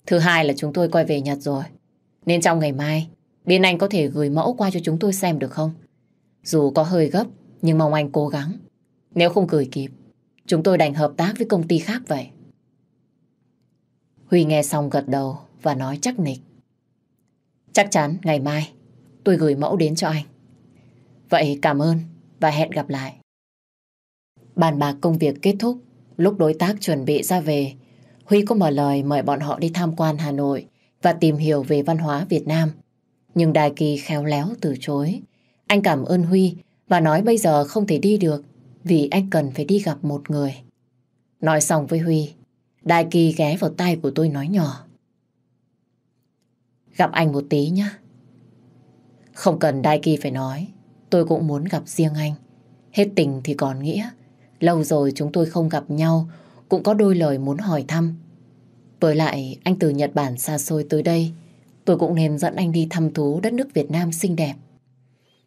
Thứ hai là chúng tôi quay về Nhật rồi, nên trong ngày mai, bên anh có thể gửi mẫu qua cho chúng tôi xem được không? Dù có hơi gấp, nhưng mong anh cố gắng. Nếu không gửi kịp, chúng tôi đành hợp tác với công ty khác vậy. Huy nghe xong gật đầu và nói chắc nịch. Chắc chắn ngày mai tôi gửi mẫu đến cho anh. Vậy cảm ơn và hẹn gặp lại. Bàn bạc công việc kết thúc, lúc đối tác chuẩn bị ra về, Huy có mở lời mời bọn họ đi tham quan Hà Nội và tìm hiểu về văn hóa Việt Nam. Nhưng Đài Kỳ khéo léo từ chối. Anh cảm ơn Huy và nói bây giờ không thể đi được vì anh cần phải đi gặp một người. Nói xong với Huy, Đài Kỳ ghé vào tay của tôi nói nhỏ. Gặp anh một tí nhé. Không cần Đai Kỳ phải nói, tôi cũng muốn gặp riêng anh. Hết tình thì còn nghĩa. Lâu rồi chúng tôi không gặp nhau, cũng có đôi lời muốn hỏi thăm. Với lại, anh từ Nhật Bản xa xôi tới đây, tôi cũng nên dẫn anh đi thăm thú đất nước Việt Nam xinh đẹp.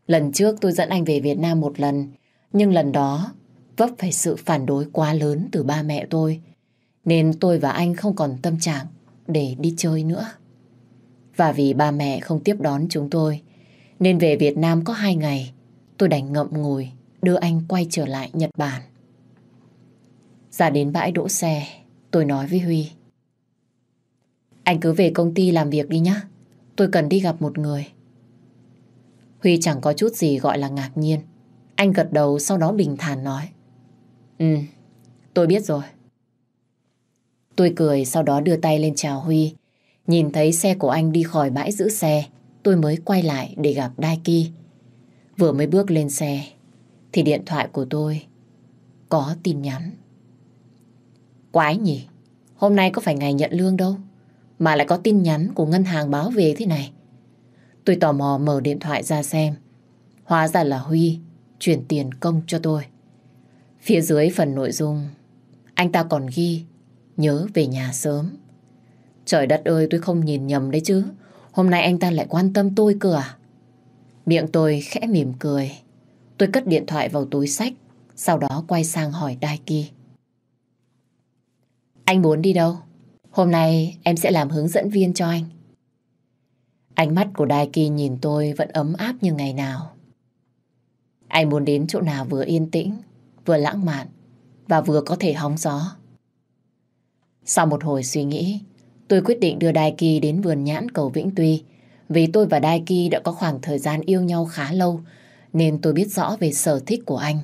Lần trước tôi dẫn anh về Việt Nam một lần, nhưng lần đó vấp phải sự phản đối quá lớn từ ba mẹ tôi, nên tôi và anh không còn tâm trạng để đi chơi nữa. Và vì ba mẹ không tiếp đón chúng tôi, nên về Việt Nam có hai ngày, tôi đành ngậm ngùi đưa anh quay trở lại Nhật Bản. Ra đến bãi đỗ xe, tôi nói với Huy. Anh cứ về công ty làm việc đi nhá. Tôi cần đi gặp một người. Huy chẳng có chút gì gọi là ngạc nhiên. Anh gật đầu sau đó bình thản nói. Ừ, tôi biết rồi. Tôi cười sau đó đưa tay lên chào Huy. Nhìn thấy xe của anh đi khỏi bãi giữ xe, tôi mới quay lại để gặp Daiki. Vừa mới bước lên xe, thì điện thoại của tôi có tin nhắn. Quái nhỉ, hôm nay có phải ngày nhận lương đâu, mà lại có tin nhắn của ngân hàng báo về thế này. Tôi tò mò mở điện thoại ra xem. Hóa ra là Huy chuyển tiền công cho tôi. Phía dưới phần nội dung, anh ta còn ghi nhớ về nhà sớm. Trời đất ơi tôi không nhìn nhầm đấy chứ. Hôm nay anh ta lại quan tâm tôi cơ à? Miệng tôi khẽ mỉm cười. Tôi cất điện thoại vào túi sách, sau đó quay sang hỏi Daiki. Anh muốn đi đâu? Hôm nay em sẽ làm hướng dẫn viên cho anh. Ánh mắt của Daiki nhìn tôi vẫn ấm áp như ngày nào. Anh muốn đến chỗ nào vừa yên tĩnh, vừa lãng mạn và vừa có thể hóng gió. Sau một hồi suy nghĩ, tôi quyết định đưa Daiki đến vườn nhãn cầu Vĩnh Tuy vì tôi và Daiki đã có khoảng thời gian yêu nhau khá lâu nên tôi biết rõ về sở thích của anh.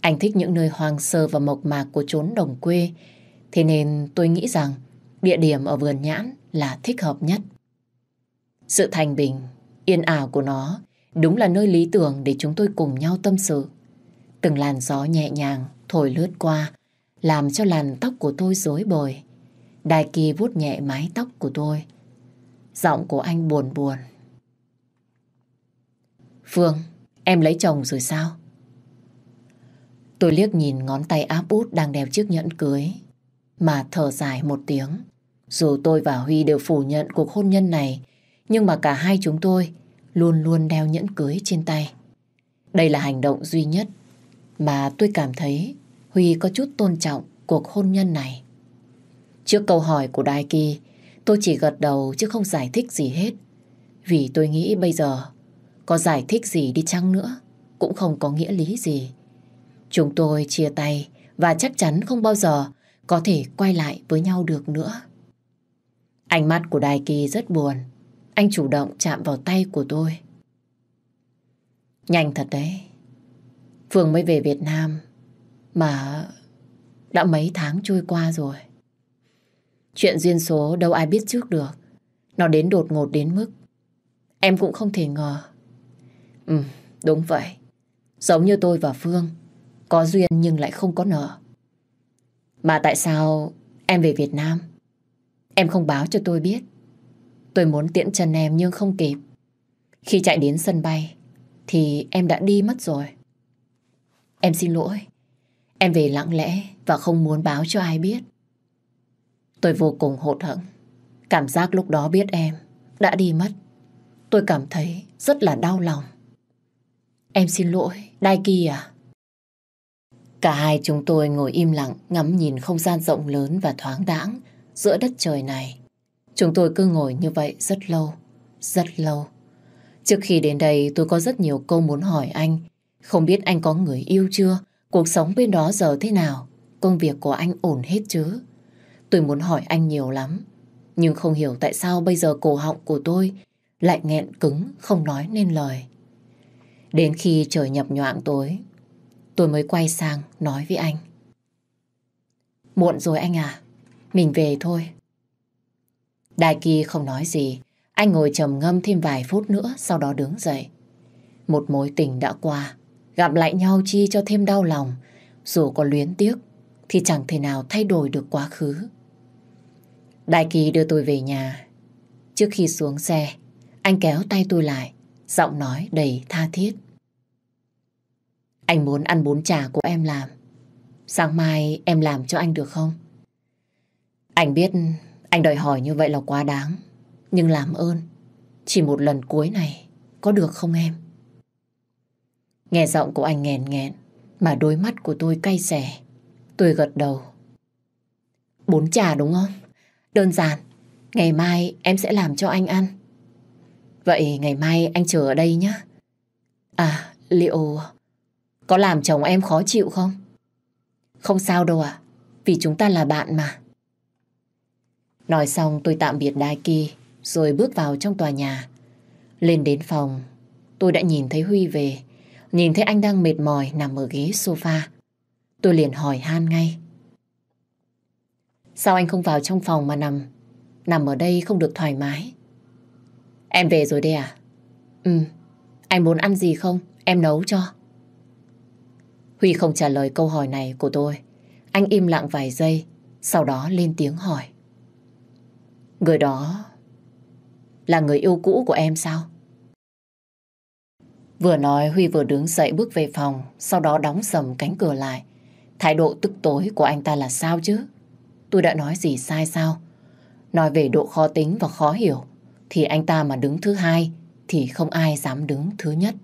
Anh thích những nơi hoang sơ và mộc mạc của chốn đồng quê thế nên tôi nghĩ rằng địa điểm ở vườn nhãn là thích hợp nhất. Sự thành bình, yên ảo của nó đúng là nơi lý tưởng để chúng tôi cùng nhau tâm sự. Từng làn gió nhẹ nhàng thổi lướt qua, làm cho làn tóc của tôi rối bời. Đài kỳ vuốt nhẹ mái tóc của tôi. Giọng của anh buồn buồn. Phương, em lấy chồng rồi sao? Tôi liếc nhìn ngón tay áp út đang đeo chiếc nhẫn cưới, mà thở dài một tiếng. Dù tôi và Huy đều phủ nhận cuộc hôn nhân này, nhưng mà cả hai chúng tôi luôn luôn đeo nhẫn cưới trên tay. Đây là hành động duy nhất mà tôi cảm thấy Huy có chút tôn trọng cuộc hôn nhân này. Trước câu hỏi của Đài Kỳ, tôi chỉ gật đầu chứ không giải thích gì hết. Vì tôi nghĩ bây giờ có giải thích gì đi chăng nữa cũng không có nghĩa lý gì. Chúng tôi chia tay và chắc chắn không bao giờ có thể quay lại với nhau được nữa. Ánh mắt của Đài Kỳ rất buồn. Anh chủ động chạm vào tay của tôi. Nhanh thật đấy. Phương mới về Việt Nam mà đã mấy tháng trôi qua rồi. Chuyện duyên số đâu ai biết trước được. Nó đến đột ngột đến mức em cũng không thể ngờ. Ừ, đúng vậy. Giống như tôi và Phương, có duyên nhưng lại không có nợ. Mà tại sao em về Việt Nam? Em không báo cho tôi biết. Tôi muốn tiễn chân em nhưng không kịp. Khi chạy đến sân bay thì em đã đi mất rồi. Em xin lỗi. Em về lặng lẽ và không muốn báo cho ai biết. Tôi vô cùng hụt hẫng. Cảm giác lúc đó biết em đã đi mất. Tôi cảm thấy rất là đau lòng. Em xin lỗi, Đai Kỳ à? Cả hai chúng tôi ngồi im lặng ngắm nhìn không gian rộng lớn và thoáng đãng giữa đất trời này. Chúng tôi cứ ngồi như vậy rất lâu, rất lâu. Trước khi đến đây tôi có rất nhiều câu muốn hỏi anh. Không biết anh có người yêu chưa? Cuộc sống bên đó giờ thế nào? Công việc của anh ổn hết chứ? Tôi muốn hỏi anh nhiều lắm. Nhưng không hiểu tại sao bây giờ cổ họng của tôi lại nghẹn cứng không nói nên lời. Đến khi trời nhập nhoạng tối, tôi mới quay sang nói với anh. Muộn rồi anh à, mình về thôi. Đại Kỳ không nói gì, anh ngồi trầm ngâm thêm vài phút nữa sau đó đứng dậy. Một mối tình đã qua, gặp lại nhau chi cho thêm đau lòng, dù có luyến tiếc thì chẳng thể nào thay đổi được quá khứ. Đại Kỳ đưa tôi về nhà. Trước khi xuống xe, anh kéo tay tôi lại, giọng nói đầy tha thiết. Anh muốn ăn bún chả của em làm. Sáng mai em làm cho anh được không? Anh biết anh đòi hỏi như vậy là quá đáng. Nhưng làm ơn, chỉ một lần cuối này, có được không em? Nghe giọng của anh nghẹn nghẹn, mà đôi mắt của tôi cay xẻ. Tôi gật đầu. Bún chả đúng không? Đơn giản, ngày mai em sẽ làm cho anh ăn. Vậy ngày mai anh chờ ở đây nhé. À, liệu có làm chồng em khó chịu không? Không sao đâu ạ, vì chúng ta là bạn mà. Nói xong tôi tạm biệt Đai Kỳ rồi bước vào trong tòa nhà. Lên đến phòng, tôi đã nhìn thấy Huy về. Nhìn thấy anh đang mệt mỏi nằm ở ghế sofa. Tôi liền hỏi han ngay. Sao anh không vào trong phòng mà nằm? Nằm ở đây không được thoải mái. Em về rồi đây à? Ừ, anh muốn ăn gì không? Em nấu cho. Huy không trả lời câu hỏi này của tôi. Anh im lặng vài giây, sau đó lên tiếng hỏi. Người đó là người yêu cũ của em sao? Vừa nói Huy vừa đứng dậy bước về phòng, sau đó đóng sầm cánh cửa lại. Thái độ tức tối của anh ta là sao chứ? Tôi đã nói gì sai sao? Nói về độ khó tính và khó hiểu, thì anh ta mà đứng thứ hai, thì không ai dám đứng thứ nhất.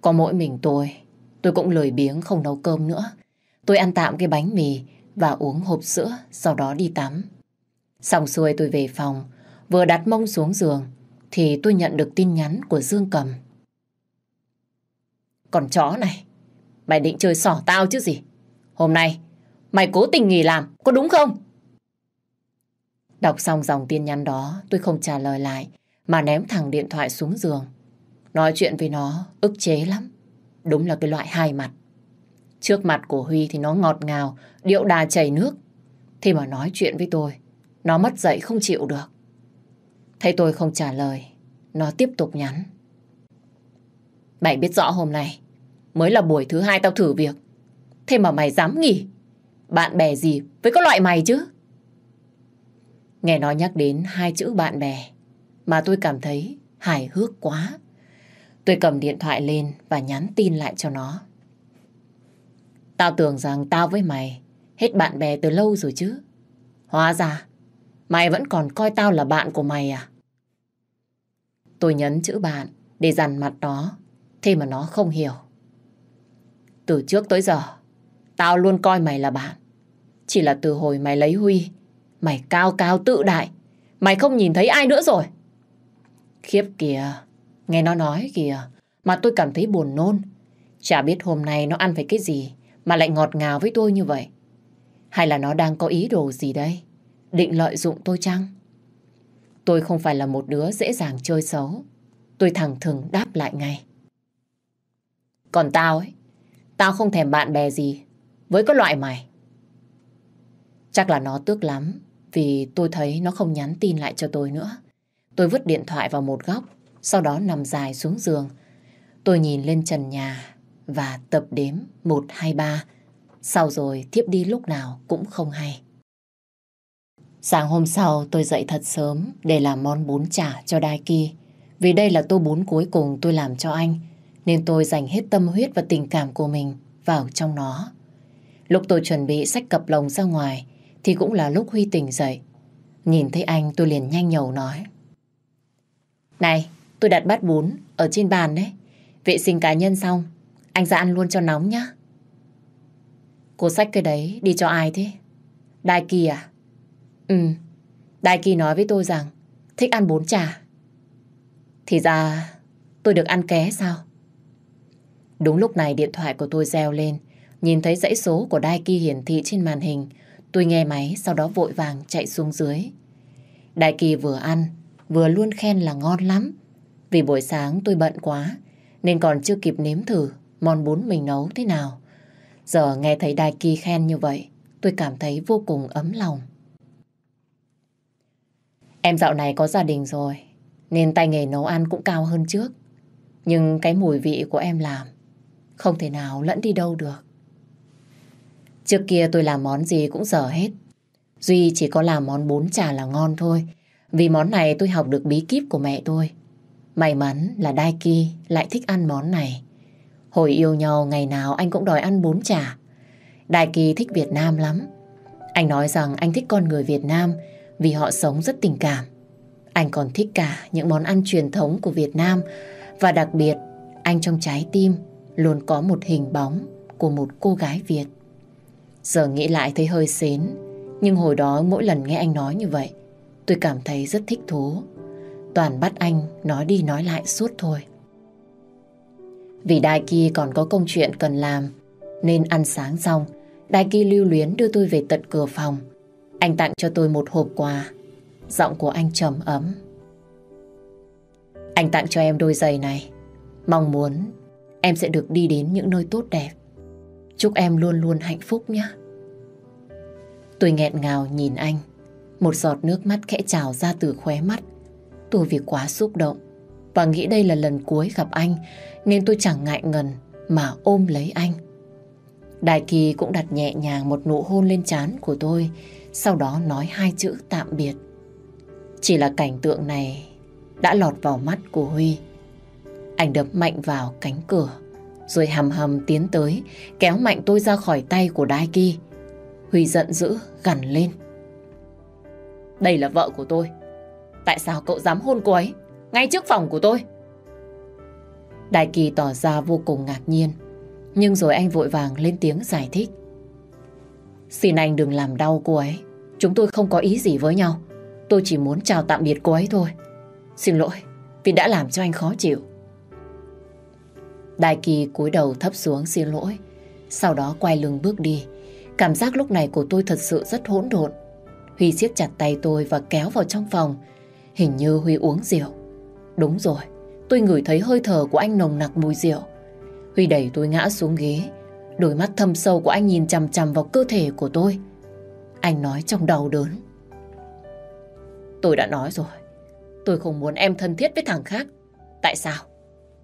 Có mỗi mình tôi, tôi cũng lười biếng không nấu cơm nữa. Tôi ăn tạm cái bánh mì và uống hộp sữa, sau đó đi tắm. Xong xuôi tôi về phòng, vừa đặt mông xuống giường, thì tôi nhận được tin nhắn của Dương Cầm. Còn chó này, mày định chơi xỏ tao chứ gì? Hôm nay, mày cố tình nghỉ làm, có đúng không? Đọc xong dòng tin nhắn đó, tôi không trả lời lại, mà ném thẳng điện thoại xuống giường. Nói chuyện với nó, ức chế lắm. Đúng là cái loại hai mặt. Trước mặt của Huy thì nó ngọt ngào, điệu đà chảy nước. Thì mà nói chuyện với tôi, nó mất dậy không chịu được. Thấy tôi không trả lời, nó tiếp tục nhắn. Mày biết rõ hôm nay mới là buổi thứ hai tao thử việc. Thế mà mày dám nghỉ. Bạn bè gì với các loại mày chứ? Nghe nó nhắc đến hai chữ bạn bè mà tôi cảm thấy hài hước quá. Tôi cầm điện thoại lên và nhắn tin lại cho nó. Tao tưởng rằng tao với mày hết bạn bè từ lâu rồi chứ. Hóa ra, mày vẫn còn coi tao là bạn của mày à? Tôi nhấn chữ bạn để dằn mặt nó, thế mà nó không hiểu. Từ trước tới giờ, tao luôn coi mày là bạn. Chỉ là từ hồi mày lấy Huy, mày cao cao tự đại, mày không nhìn thấy ai nữa rồi. Khiếp kìa, nghe nó nói kìa, mà tôi cảm thấy buồn nôn. Chả biết hôm nay nó ăn phải cái gì mà lại ngọt ngào với tôi như vậy. Hay là nó đang có ý đồ gì đây? Định lợi dụng tôi chăng? Tôi không phải là một đứa dễ dàng chơi xấu. Tôi thẳng thừng đáp lại ngay. Còn tao ấy, tao không thèm bạn bè gì với cái loại mày. Chắc là nó tức lắm vì tôi thấy nó không nhắn tin lại cho tôi nữa. Tôi vứt điện thoại vào một góc, sau đó nằm dài xuống giường. Tôi nhìn lên trần nhà và tập đếm 1, 2, 3. Sau rồi thiếp đi lúc nào cũng không hay. Sáng hôm sau tôi dậy thật sớm để làm món bún chả cho Đai Ki. Vì đây là tô bún cuối cùng tôi làm cho anh, nên tôi dành hết tâm huyết và tình cảm của mình vào trong nó. Lúc tôi chuẩn bị sách cặp lồng ra ngoài, thì cũng là lúc Huy tỉnh dậy. Nhìn thấy anh tôi liền nhanh nhầu nói. Này, tôi đặt bát bún ở trên bàn đấy. Vệ sinh cá nhân xong, anh ra ăn luôn cho nóng nhá. Cô sách cái đấy đi cho ai thế? Đai Kỳ à? Ừ, Đai Kỳ nói với tôi rằng thích ăn bún chả. Thì ra tôi được ăn ké sao? Đúng lúc này điện thoại của tôi reo lên, nhìn thấy dãy số của Đai Kỳ hiển thị trên màn hình. Tôi nghe máy, sau đó vội vàng chạy xuống dưới. Đại Kỳ vừa ăn, vừa luôn khen là ngon lắm. Vì buổi sáng tôi bận quá, nên còn chưa kịp nếm thử món bún mình nấu thế nào. Giờ nghe thấy Đại Kỳ khen như vậy, tôi cảm thấy vô cùng ấm lòng. Em dạo này có gia đình rồi, nên tay nghề nấu ăn cũng cao hơn trước. Nhưng cái mùi vị của em làm không thể nào lẫn đi đâu được. Trước kia tôi làm món gì cũng dở hết. Duy chỉ có làm món bún chả là ngon thôi. Vì món này tôi học được bí kíp của mẹ tôi. May mắn là Đai Ki lại thích ăn món này. Hồi yêu nhau, ngày nào anh cũng đòi ăn bún chả. Đại Kỳ thích Việt Nam lắm. Anh nói rằng anh thích con người Việt Nam vì họ sống rất tình cảm. Anh còn thích cả những món ăn truyền thống của Việt Nam và đặc biệt, anh trong trái tim luôn có một hình bóng của một cô gái Việt. Giờ nghĩ lại thấy hơi xến, nhưng hồi đó mỗi lần nghe anh nói như vậy, tôi cảm thấy rất thích thú. Toàn bắt anh nói đi nói lại suốt thôi. Vì Đại Kỳ còn có công chuyện cần làm, nên ăn sáng xong, Đại Kỳ lưu luyến đưa tôi về tận cửa phòng. Anh tặng cho tôi một hộp quà. Giọng của anh trầm ấm. Anh tặng cho em đôi giày này. Mong muốn em sẽ được đi đến những nơi tốt đẹp. Chúc em luôn luôn hạnh phúc nhé. Tôi nghẹn ngào nhìn anh. Một giọt nước mắt khẽ trào ra từ khóe mắt. Tôi vì quá xúc động và nghĩ đây là lần cuối gặp anh nên tôi chẳng ngại ngần mà ôm lấy anh. Đại Kỳ cũng đặt nhẹ nhàng một nụ hôn lên trán của tôi sau đó nói hai chữ tạm biệt. Chỉ là cảnh tượng này đã lọt vào mắt của Huy. Anh đập mạnh vào cánh cửa, rồi hầm hầm tiến tới, kéo mạnh tôi ra khỏi tay của Đai Kỳ. Huy giận dữ, gằn lên. Đây là vợ của tôi. Tại sao cậu dám hôn cô ấy? Ngay trước phòng của tôi. Đại Kỳ tỏ ra vô cùng ngạc nhiên. Nhưng rồi anh vội vàng lên tiếng giải thích. Xin anh đừng làm đau cô ấy. Chúng tôi không có ý gì với nhau. Tôi chỉ muốn chào tạm biệt cô ấy thôi. Xin lỗi vì đã làm cho anh khó chịu. Đại Kỳ cúi đầu thấp xuống xin lỗi. Sau đó quay lưng bước đi. Cảm giác lúc này của tôi thật sự rất hỗn độn. Huy siết chặt tay tôi và kéo vào trong phòng. Hình như Huy uống rượu. Đúng rồi, tôi ngửi thấy hơi thở của anh nồng nặc mùi rượu. Huy đẩy tôi ngã xuống ghế. Đôi mắt thâm sâu của anh nhìn chằm chằm vào cơ thể của tôi. Anh nói trong đau đớn. Tôi đã nói rồi. Tôi không muốn em thân thiết với thằng khác. Tại sao?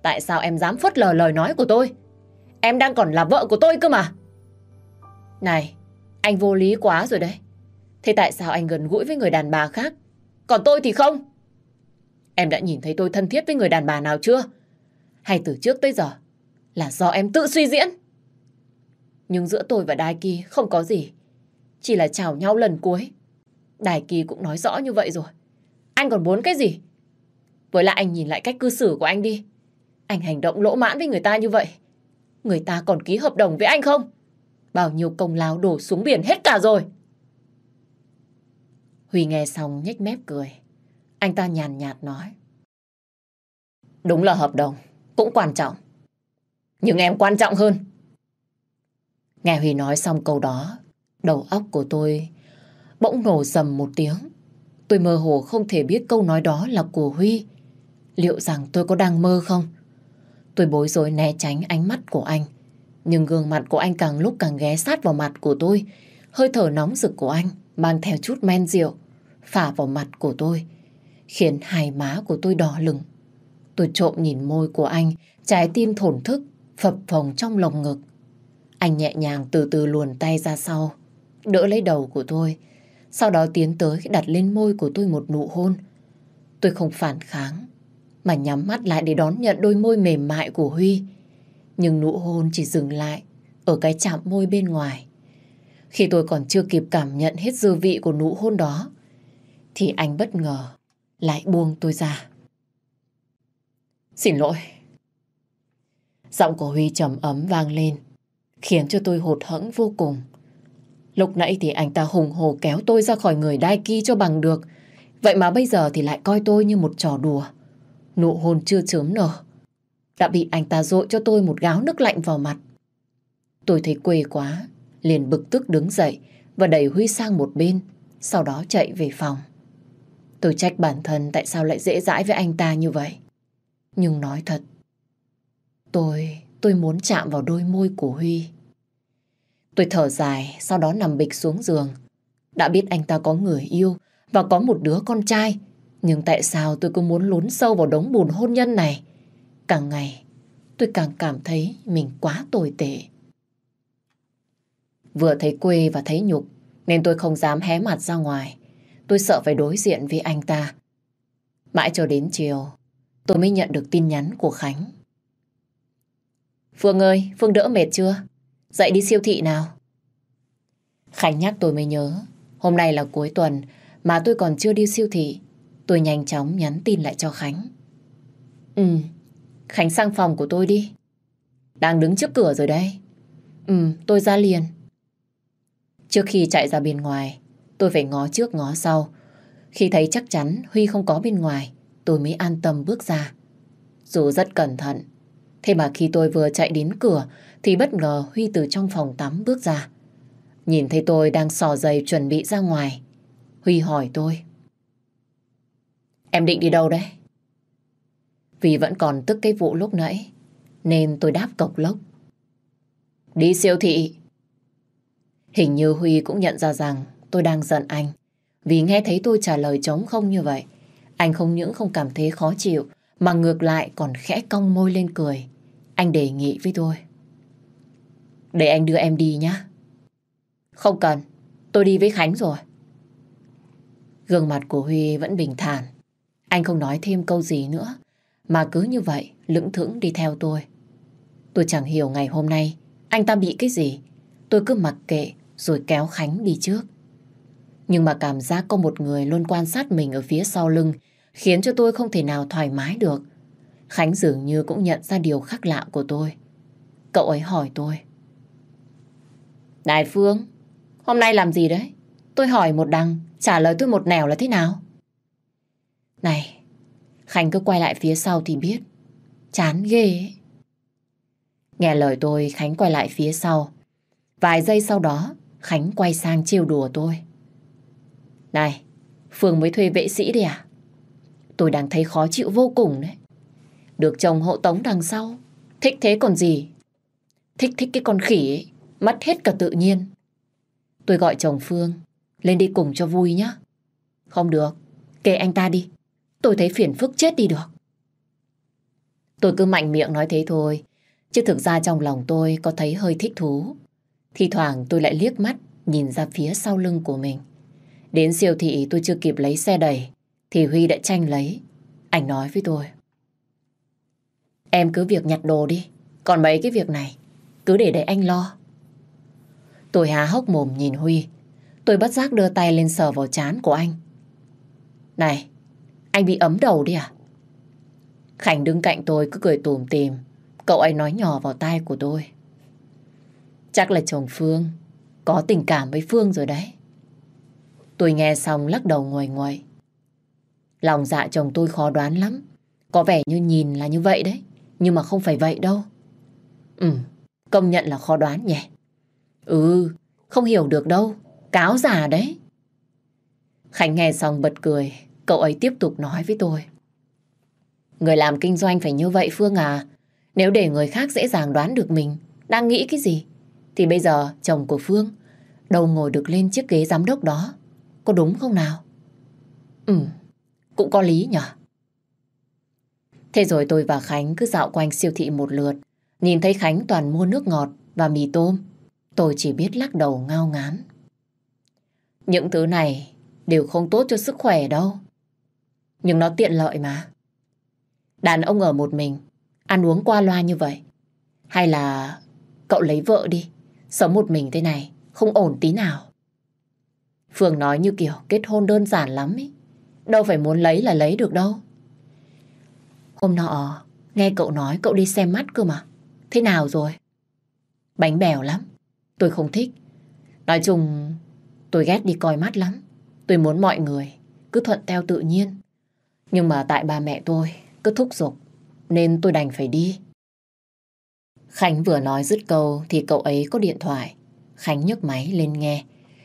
Tại sao em dám phớt lờ lời nói của tôi? Em đang còn là vợ của tôi cơ mà. Này, anh vô lý quá rồi đấy. Thế tại sao anh gần gũi với người đàn bà khác? Còn tôi thì không. Em đã nhìn thấy tôi thân thiết với người đàn bà nào chưa? Hay từ trước tới giờ là do em tự suy diễn? Nhưng giữa tôi và Đài Kỳ không có gì. Chỉ là chào nhau lần cuối. Đài Kỳ cũng nói rõ như vậy rồi. Anh còn muốn cái gì? Với lại anh nhìn lại cách cư xử của anh đi. Anh hành động lỗ mãn với người ta như vậy. Người ta còn ký hợp đồng với anh không? Bao nhiêu công lao đổ xuống biển hết cả rồi. Huy nghe xong nhếch mép cười. Anh ta nhàn nhạt nói. Đúng là hợp đồng, cũng quan trọng. Nhưng em quan trọng hơn. Nghe Huy nói xong câu đó, đầu óc của tôi bỗng nổ dầm một tiếng. Tôi mơ hồ không thể biết câu nói đó là của Huy. Liệu rằng tôi có đang mơ không? Tôi bối rối né tránh ánh mắt của anh. Nhưng gương mặt của anh càng lúc càng ghé sát vào mặt của tôi. Hơi thở nóng rực của anh mang theo chút men rượu, phả vào mặt của tôi, khiến hai má của tôi đỏ lừng. Tôi trộm nhìn môi của anh, trái tim thổn thức, phập phồng trong lồng ngực. Anh nhẹ nhàng từ từ luồn tay ra sau, đỡ lấy đầu của tôi, sau đó tiến tới đặt lên môi của tôi một nụ hôn. Tôi không phản kháng, mà nhắm mắt lại để đón nhận đôi môi mềm mại của Huy. Nhưng nụ hôn chỉ dừng lại ở cái chạm môi bên ngoài. Khi tôi còn chưa kịp cảm nhận hết dư vị của nụ hôn đó, thì anh bất ngờ lại buông tôi ra. Xin lỗi. Giọng của Huy trầm ấm vang lên, khiến cho tôi hụt hẫng vô cùng. Lúc nãy thì anh ta hùng hồ kéo tôi ra khỏi người đai kia cho bằng được. Vậy mà bây giờ thì lại coi tôi như một trò đùa. Nụ hôn chưa chớm nở. Đã bị anh ta dội cho tôi một gáo nước lạnh vào mặt. Tôi thấy quê quá, liền bực tức đứng dậy và đẩy Huy sang một bên, sau đó chạy về phòng. Tôi trách bản thân tại sao lại dễ dãi với anh ta như vậy. Nhưng nói thật, tôi, tôi muốn chạm vào đôi môi của Huy. Tôi thở dài, sau đó nằm bịch xuống giường. Đã biết anh ta có người yêu và có một đứa con trai, nhưng tại sao tôi cứ muốn lún sâu vào đống bùn hôn nhân này? Càng ngày, tôi càng cảm thấy mình quá tồi tệ. Vừa thấy quê và thấy nhục, nên tôi không dám hé mặt ra ngoài. Tôi sợ phải đối diện với anh ta. Mãi cho đến chiều, tôi mới nhận được tin nhắn của Khánh. Phương ơi, Phương đỡ mệt chưa? Dậy đi siêu thị nào. Khánh nhắc tôi mới nhớ, hôm nay là cuối tuần mà tôi còn chưa đi siêu thị. Tôi nhanh chóng nhắn tin lại cho Khánh. Ừ, Khánh sang phòng của tôi đi. Đang đứng trước cửa rồi đây. Ừ, tôi ra liền. Trước khi chạy ra bên ngoài, tôi phải ngó trước ngó sau. Khi thấy chắc chắn Huy không có bên ngoài, tôi mới an tâm bước ra. Dù rất cẩn thận, thế mà khi tôi vừa chạy đến cửa thì bất ngờ Huy từ trong phòng tắm bước ra. Nhìn thấy tôi đang sò giày chuẩn bị ra ngoài. Huy hỏi tôi. Em định đi đâu đấy? Vì vẫn còn tức cái vụ lúc nãy, nên tôi đáp cộc lốc. Đi siêu thị. Hình như Huy cũng nhận ra rằng tôi đang giận anh. Vì nghe thấy tôi trả lời trống không như vậy, anh không những không cảm thấy khó chịu, mà ngược lại còn khẽ cong môi lên cười. Anh đề nghị với tôi. Để anh đưa em đi nhé. Không cần, tôi đi với Khánh rồi. Gương mặt của Huy vẫn bình thản. Anh không nói thêm câu gì nữa, mà cứ như vậy lững thững đi theo tôi. Tôi chẳng hiểu ngày hôm nay anh ta bị cái gì. Tôi cứ mặc kệ rồi kéo Khánh đi trước. Nhưng mà cảm giác có một người luôn quan sát mình ở phía sau lưng khiến cho tôi không thể nào thoải mái được. Khánh dường như cũng nhận ra điều khác lạ của tôi. Cậu ấy hỏi tôi. Đại Phương, hôm nay làm gì đấy? Tôi hỏi một đằng, trả lời tôi một nẻo là thế nào? Này, Khánh cứ quay lại phía sau thì biết. Chán ghê ấy. Nghe lời tôi, Khánh quay lại phía sau. Vài giây sau đó, Khánh quay sang chiêu đùa tôi. Này, Phương mới thuê vệ sĩ đi à? Tôi đang thấy khó chịu vô cùng đấy. Được chồng hộ tống đằng sau. Thích thế còn gì? Thích thích cái con khỉ ấy, mất hết cả tự nhiên. Tôi gọi chồng Phương, lên đi cùng cho vui nhá. Không được, kệ anh ta đi. Tôi thấy phiền phức chết đi được. Tôi cứ mạnh miệng nói thế thôi, chứ thực ra trong lòng tôi có thấy hơi thích thú. Thì thoảng tôi lại liếc mắt nhìn ra phía sau lưng của mình. Đến siêu thị tôi chưa kịp lấy xe đẩy, thì Huy đã tranh lấy. Anh nói với tôi. Em cứ việc nhặt đồ đi, còn mấy cái việc này, cứ để để anh lo. Tôi há hốc mồm nhìn Huy. Tôi bất giác đưa tay lên sờ vào chán của anh. Này, anh bị ấm đầu đi à? Khánh đứng cạnh tôi cứ cười tùm tìm. Cậu ấy nói nhỏ vào tai của tôi. Chắc là chồng Phương có tình cảm với Phương rồi đấy. Tôi nghe xong lắc đầu ngoài ngoài. Lòng dạ chồng tôi khó đoán lắm. Có vẻ như nhìn là như vậy đấy. Nhưng mà không phải vậy đâu. Ừ, công nhận là khó đoán nhỉ. Ừ, không hiểu được đâu. Cáo giả đấy. Khánh nghe xong bật cười. Cậu ấy tiếp tục nói với tôi. Người làm kinh doanh phải như vậy Phương à. Nếu để người khác dễ dàng đoán được mình đang nghĩ cái gì, thì bây giờ chồng của Phương đâu ngồi được lên chiếc ghế giám đốc đó. Có đúng không nào? Ừ, cũng có lý nhở. Thế rồi tôi và Khánh cứ dạo quanh siêu thị một lượt. Nhìn thấy Khánh toàn mua nước ngọt và mì tôm. Tôi chỉ biết lắc đầu ngao ngán. Những thứ này đều không tốt cho sức khỏe đâu. Nhưng nó tiện lợi mà. Đàn ông ở một mình, ăn uống qua loa như vậy. Hay là cậu lấy vợ đi, sống một mình thế này, không ổn tí nào. Phương nói như kiểu kết hôn đơn giản lắm ý. Đâu phải muốn lấy là lấy được đâu. Hôm nọ, nghe cậu nói cậu đi xem mắt cơ mà. Thế nào rồi? Bánh bèo lắm. Tôi không thích. Nói chung, tôi ghét đi coi mắt lắm. Tôi muốn mọi người cứ thuận theo tự nhiên. Nhưng mà tại ba mẹ tôi cứ thúc giục, nên tôi đành phải đi. Khánh vừa nói dứt câu thì cậu ấy có điện thoại. Khánh nhấc máy lên nghe.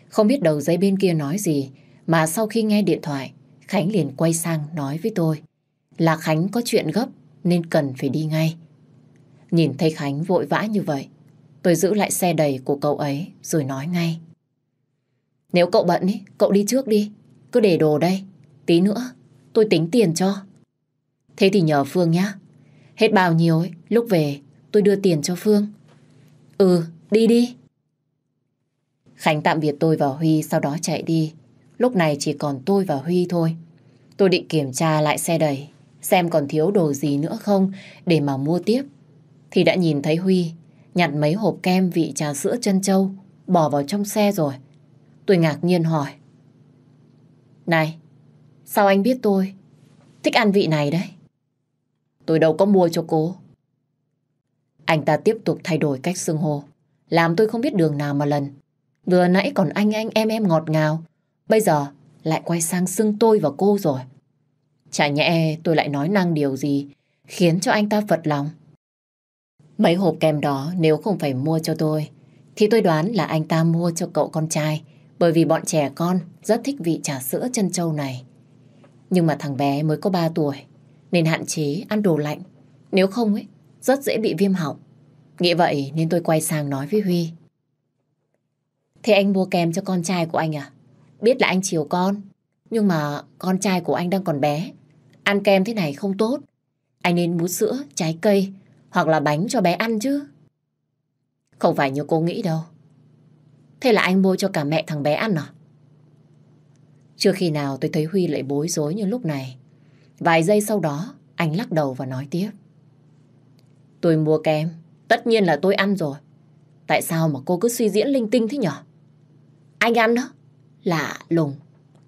Không biết đầu dây bên kia nói gì, mà sau khi nghe điện thoại, Khánh liền quay sang nói với tôi là Khánh có chuyện gấp nên cần phải đi ngay. Nhìn thấy Khánh vội vã như vậy, tôi giữ lại xe đầy của cậu ấy rồi nói ngay. Nếu cậu bận ý, cậu đi trước đi, cứ để đồ đây, tí nữa tôi tính tiền cho. Thế thì nhờ Phương nhá. Hết bao nhiêu ấy, lúc về tôi đưa tiền cho Phương. Ừ, đi đi. Khánh tạm biệt tôi và Huy sau đó chạy đi. Lúc này chỉ còn tôi và Huy thôi. Tôi định kiểm tra lại xe đầy, xem còn thiếu đồ gì nữa không để mà mua tiếp. Thì đã nhìn thấy Huy nhặt mấy hộp kem vị trà sữa chân châu bỏ vào trong xe rồi. Tôi ngạc nhiên hỏi. Này, sao anh biết tôi thích ăn vị này đấy? Tôi đâu có mua cho cô. Anh ta tiếp tục thay đổi cách xưng hô, làm tôi không biết đường nào mà lần. Vừa nãy còn anh anh em em ngọt ngào, bây giờ lại quay sang xưng tôi và cô rồi. Chả nhẽ tôi lại nói năng điều gì khiến cho anh ta phật lòng. Mấy hộp kem đó nếu không phải mua cho tôi, thì tôi đoán là anh ta mua cho cậu con trai, bởi vì bọn trẻ con rất thích vị trà sữa chân châu này. Nhưng mà thằng bé mới có 3 tuổi, nên hạn chế ăn đồ lạnh. Nếu không ấy, rất dễ bị viêm họng. Nghĩ vậy nên tôi quay sang nói với Huy. Thế anh mua kem cho con trai của anh à? Biết là anh chiều con, nhưng mà con trai của anh đang còn bé. Ăn kem thế này không tốt. Anh nên bú sữa, trái cây hoặc là bánh cho bé ăn chứ. Không phải như cô nghĩ đâu. Thế là anh mua cho cả mẹ thằng bé ăn à? Chưa khi nào tôi thấy Huy lại bối rối như lúc này. Vài giây sau đó, Anh lắc đầu và nói tiếp. Tôi mua kem, tất nhiên là tôi ăn rồi. Tại sao mà cô cứ suy diễn linh tinh thế nhở? Anh ăn đó. Lạ lùng.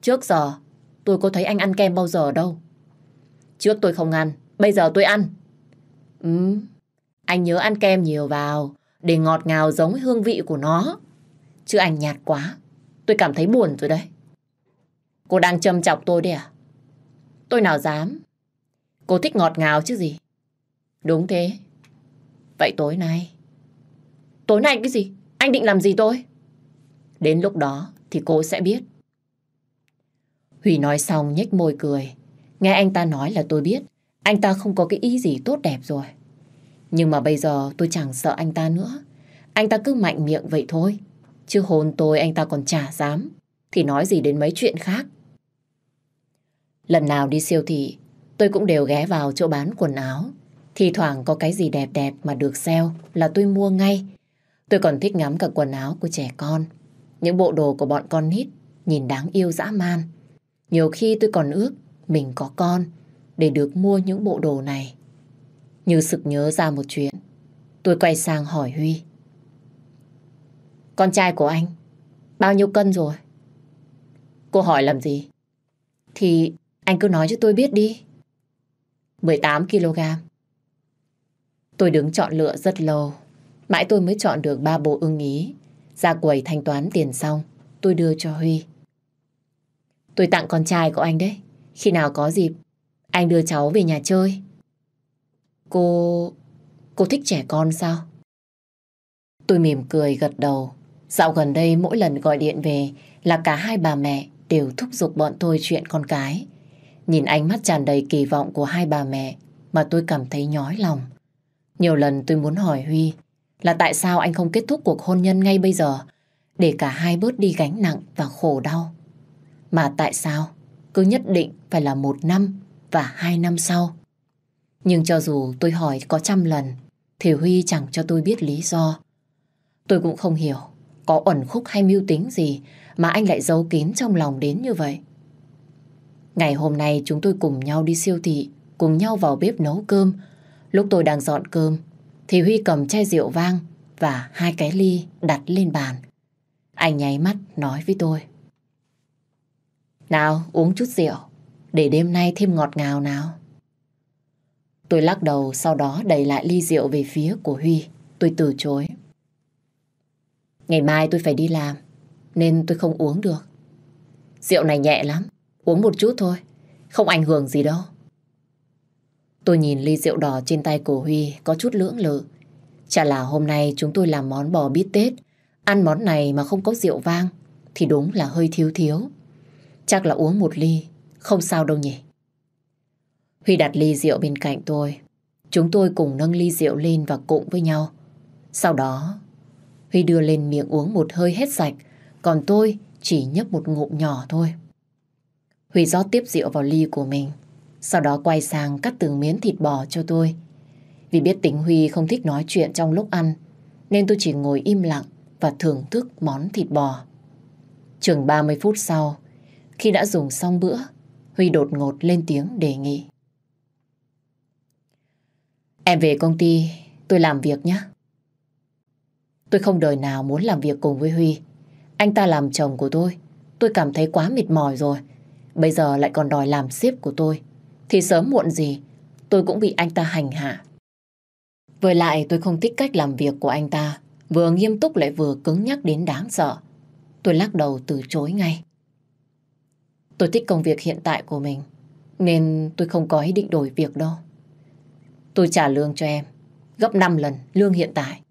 Trước giờ tôi có thấy anh ăn kem bao giờ đâu. Trước tôi không ăn, bây giờ tôi ăn. Ừ, anh nhớ ăn kem nhiều vào, để ngọt ngào giống hương vị của nó. Chứ anh nhạt quá, tôi cảm thấy buồn rồi đấy. Cô đang châm chọc tôi đấy à? Tôi nào dám. Cô thích ngọt ngào chứ gì? Đúng thế. Vậy tối nay... Tối nay cái gì? Anh định làm gì tôi? Đến lúc đó thì cô sẽ biết. Huy nói xong nhếch môi cười. Nghe anh ta nói là tôi biết. Anh ta không có cái ý gì tốt đẹp rồi. Nhưng mà bây giờ tôi chẳng sợ anh ta nữa. Anh ta cứ mạnh miệng vậy thôi. Chứ hôn tôi anh ta còn chả dám. Thì nói gì đến mấy chuyện khác. Lần nào đi siêu thị, tôi cũng đều ghé vào chỗ bán quần áo. Thì thoảng có cái gì đẹp đẹp mà được sale là tôi mua ngay. Tôi còn thích ngắm cả quần áo của trẻ con. Những bộ đồ của bọn con nít nhìn đáng yêu dã man. Nhiều khi tôi còn ước mình có con để được mua những bộ đồ này. Như sực nhớ ra một chuyện, tôi quay sang hỏi Huy. Con trai của anh, bao nhiêu cân rồi? Cô hỏi làm gì? Thì anh cứ nói cho tôi biết đi. 18 kg. Tôi đứng chọn lựa rất lâu. Mãi tôi mới chọn được ba bộ ưng ý. Ra quầy thanh toán tiền xong, tôi đưa cho Huy. Tôi tặng con trai của anh đấy. Khi nào có dịp, anh đưa cháu về nhà chơi. Cô... cô thích trẻ con sao? Tôi mỉm cười gật đầu. Dạo gần đây mỗi lần gọi điện về là cả hai bà mẹ đều thúc giục bọn tôi chuyện con cái. Nhìn ánh mắt tràn đầy kỳ vọng của hai bà mẹ mà tôi cảm thấy nhói lòng. Nhiều lần tôi muốn hỏi Huy là tại sao anh không kết thúc cuộc hôn nhân ngay bây giờ để cả hai bớt đi gánh nặng và khổ đau. Mà tại sao cứ nhất định phải là một năm và hai năm sau. Nhưng cho dù tôi hỏi có trăm lần thì Huy chẳng cho tôi biết lý do. Tôi cũng không hiểu có ẩn khúc hay mưu tính gì mà anh lại giấu kín trong lòng đến như vậy. Ngày hôm nay chúng tôi cùng nhau đi siêu thị, cùng nhau vào bếp nấu cơm. Lúc tôi đang dọn cơm, thì Huy cầm chai rượu vang và hai cái ly đặt lên bàn. Anh nháy mắt nói với tôi. Nào, uống chút rượu, để đêm nay thêm ngọt ngào nào. Tôi lắc đầu, sau đó đẩy lại ly rượu về phía của Huy. Tôi từ chối. Ngày mai tôi phải đi làm, nên tôi không uống được. Rượu này nhẹ lắm, uống một chút thôi, không ảnh hưởng gì đâu. Tôi nhìn ly rượu đỏ trên tay của Huy có chút lưỡng lự. Chả là hôm nay chúng tôi làm món bò bít tết, ăn món này mà không có rượu vang thì đúng là hơi thiếu thiếu. Chắc là uống một ly, không sao đâu nhỉ. Huy đặt ly rượu bên cạnh tôi. Chúng tôi cùng nâng ly rượu lên và cụng với nhau. Sau đó, Huy đưa lên miệng uống một hơi hết sạch, còn tôi chỉ nhấp một ngụm nhỏ thôi. Huy rót tiếp rượu vào ly của mình, sau đó quay sang cắt từng miếng thịt bò cho tôi. Vì biết tính Huy không thích nói chuyện trong lúc ăn, nên tôi chỉ ngồi im lặng và thưởng thức món thịt bò. Chừng 30 phút sau, khi đã dùng xong bữa, Huy đột ngột lên tiếng đề nghị. Em về công ty, tôi làm việc nhé. Tôi không đời nào muốn làm việc cùng với Huy. Anh ta làm chồng của tôi, tôi cảm thấy quá mệt mỏi rồi. Bây giờ lại còn đòi làm xếp của tôi. Thì sớm muộn gì, tôi cũng bị anh ta hành hạ. Với lại tôi không thích cách làm việc của anh ta. Vừa nghiêm túc lại vừa cứng nhắc đến đáng sợ. Tôi lắc đầu từ chối ngay. Tôi thích công việc hiện tại của mình. Nên tôi không có ý định đổi việc đâu. Tôi trả lương cho em. Gấp 5 lần lương hiện tại.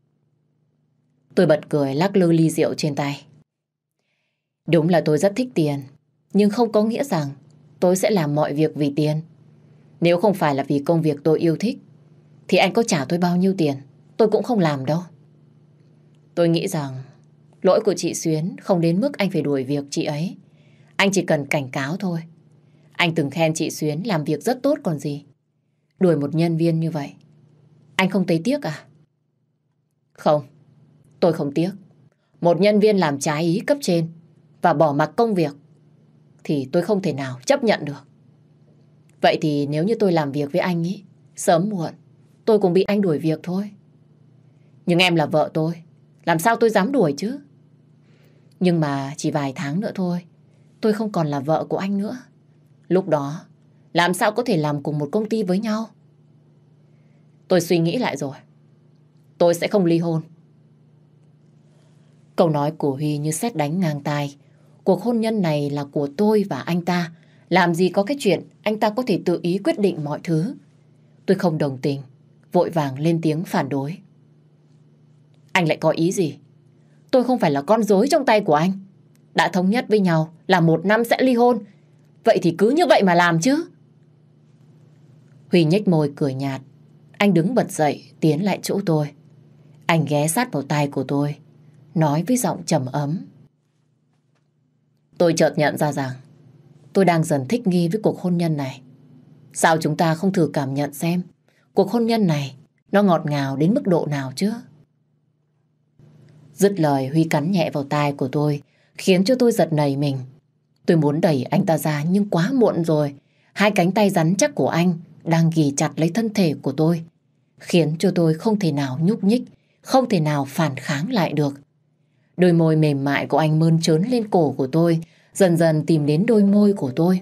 Tôi bật cười lắc lư ly rượu trên tay. Đúng là tôi rất thích tiền. Nhưng không có nghĩa rằng tôi sẽ làm mọi việc vì tiền. Nếu không phải là vì công việc tôi yêu thích, thì anh có trả tôi bao nhiêu tiền, tôi cũng không làm đâu. Tôi nghĩ rằng lỗi của chị Xuyến không đến mức anh phải đuổi việc chị ấy. Anh chỉ cần cảnh cáo thôi. Anh từng khen chị Xuyến làm việc rất tốt còn gì. Đuổi một nhân viên như vậy. Anh không thấy tiếc à? Không, tôi không tiếc. Một nhân viên làm trái ý cấp trên và bỏ mặc công việc thì tôi không thể nào chấp nhận được. Vậy thì nếu như tôi làm việc với anh ấy, sớm muộn, tôi cũng bị anh đuổi việc thôi. Nhưng em là vợ tôi, làm sao tôi dám đuổi chứ? Nhưng mà chỉ vài tháng nữa thôi, tôi không còn là vợ của anh nữa. Lúc đó, làm sao có thể làm cùng một công ty với nhau? Tôi suy nghĩ lại rồi. Tôi sẽ không ly hôn. Câu nói của Huy như xét đánh ngang tai. Cuộc hôn nhân này là của tôi và anh ta. Làm gì có cái chuyện anh ta có thể tự ý quyết định mọi thứ. Tôi không đồng tình, vội vàng lên tiếng phản đối. Anh lại có ý gì? Tôi không phải là con rối trong tay của anh. Đã thống nhất với nhau là một năm sẽ ly hôn. Vậy thì cứ như vậy mà làm chứ. Huy nhếch môi cười nhạt. Anh đứng bật dậy, tiến lại chỗ tôi. Anh ghé sát vào tay của tôi, nói với giọng trầm ấm. Tôi chợt nhận ra rằng tôi đang dần thích nghi với cuộc hôn nhân này. Sao chúng ta không thử cảm nhận xem cuộc hôn nhân này nó ngọt ngào đến mức độ nào chứ? Dứt lời, Huy cắn nhẹ vào tai của tôi, khiến cho tôi giật nảy mình. Tôi muốn đẩy anh ta ra nhưng quá muộn rồi. Hai cánh tay rắn chắc của anh đang ghi chặt lấy thân thể của tôi, khiến cho tôi không thể nào nhúc nhích, không thể nào phản kháng lại được. Đôi môi mềm mại của anh mơn trớn lên cổ của tôi, dần dần tìm đến đôi môi của tôi.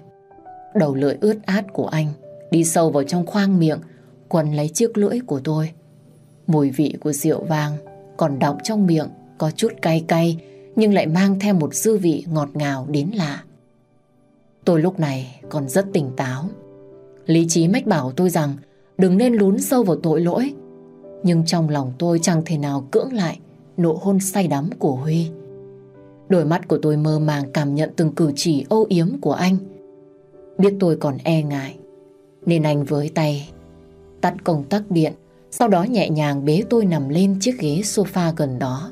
Đầu lưỡi ướt át của anh đi sâu vào trong khoang miệng, quần lấy chiếc lưỡi của tôi. Mùi vị của rượu vang còn đọng trong miệng, có chút cay cay, nhưng lại mang theo một dư vị ngọt ngào đến lạ. Tôi lúc này còn rất tỉnh táo. Lý trí mách bảo tôi rằng đừng nên lún sâu vào tội lỗi, nhưng trong lòng tôi chẳng thể nào cưỡng lại nụ hôn say đắm của Huy. Đôi mắt của tôi mơ màng cảm nhận từng cử chỉ âu yếm của anh. Biết tôi còn e ngại, nên anh với tay tắt công tắc điện, sau đó nhẹ nhàng bế tôi nằm lên chiếc ghế sofa gần đó.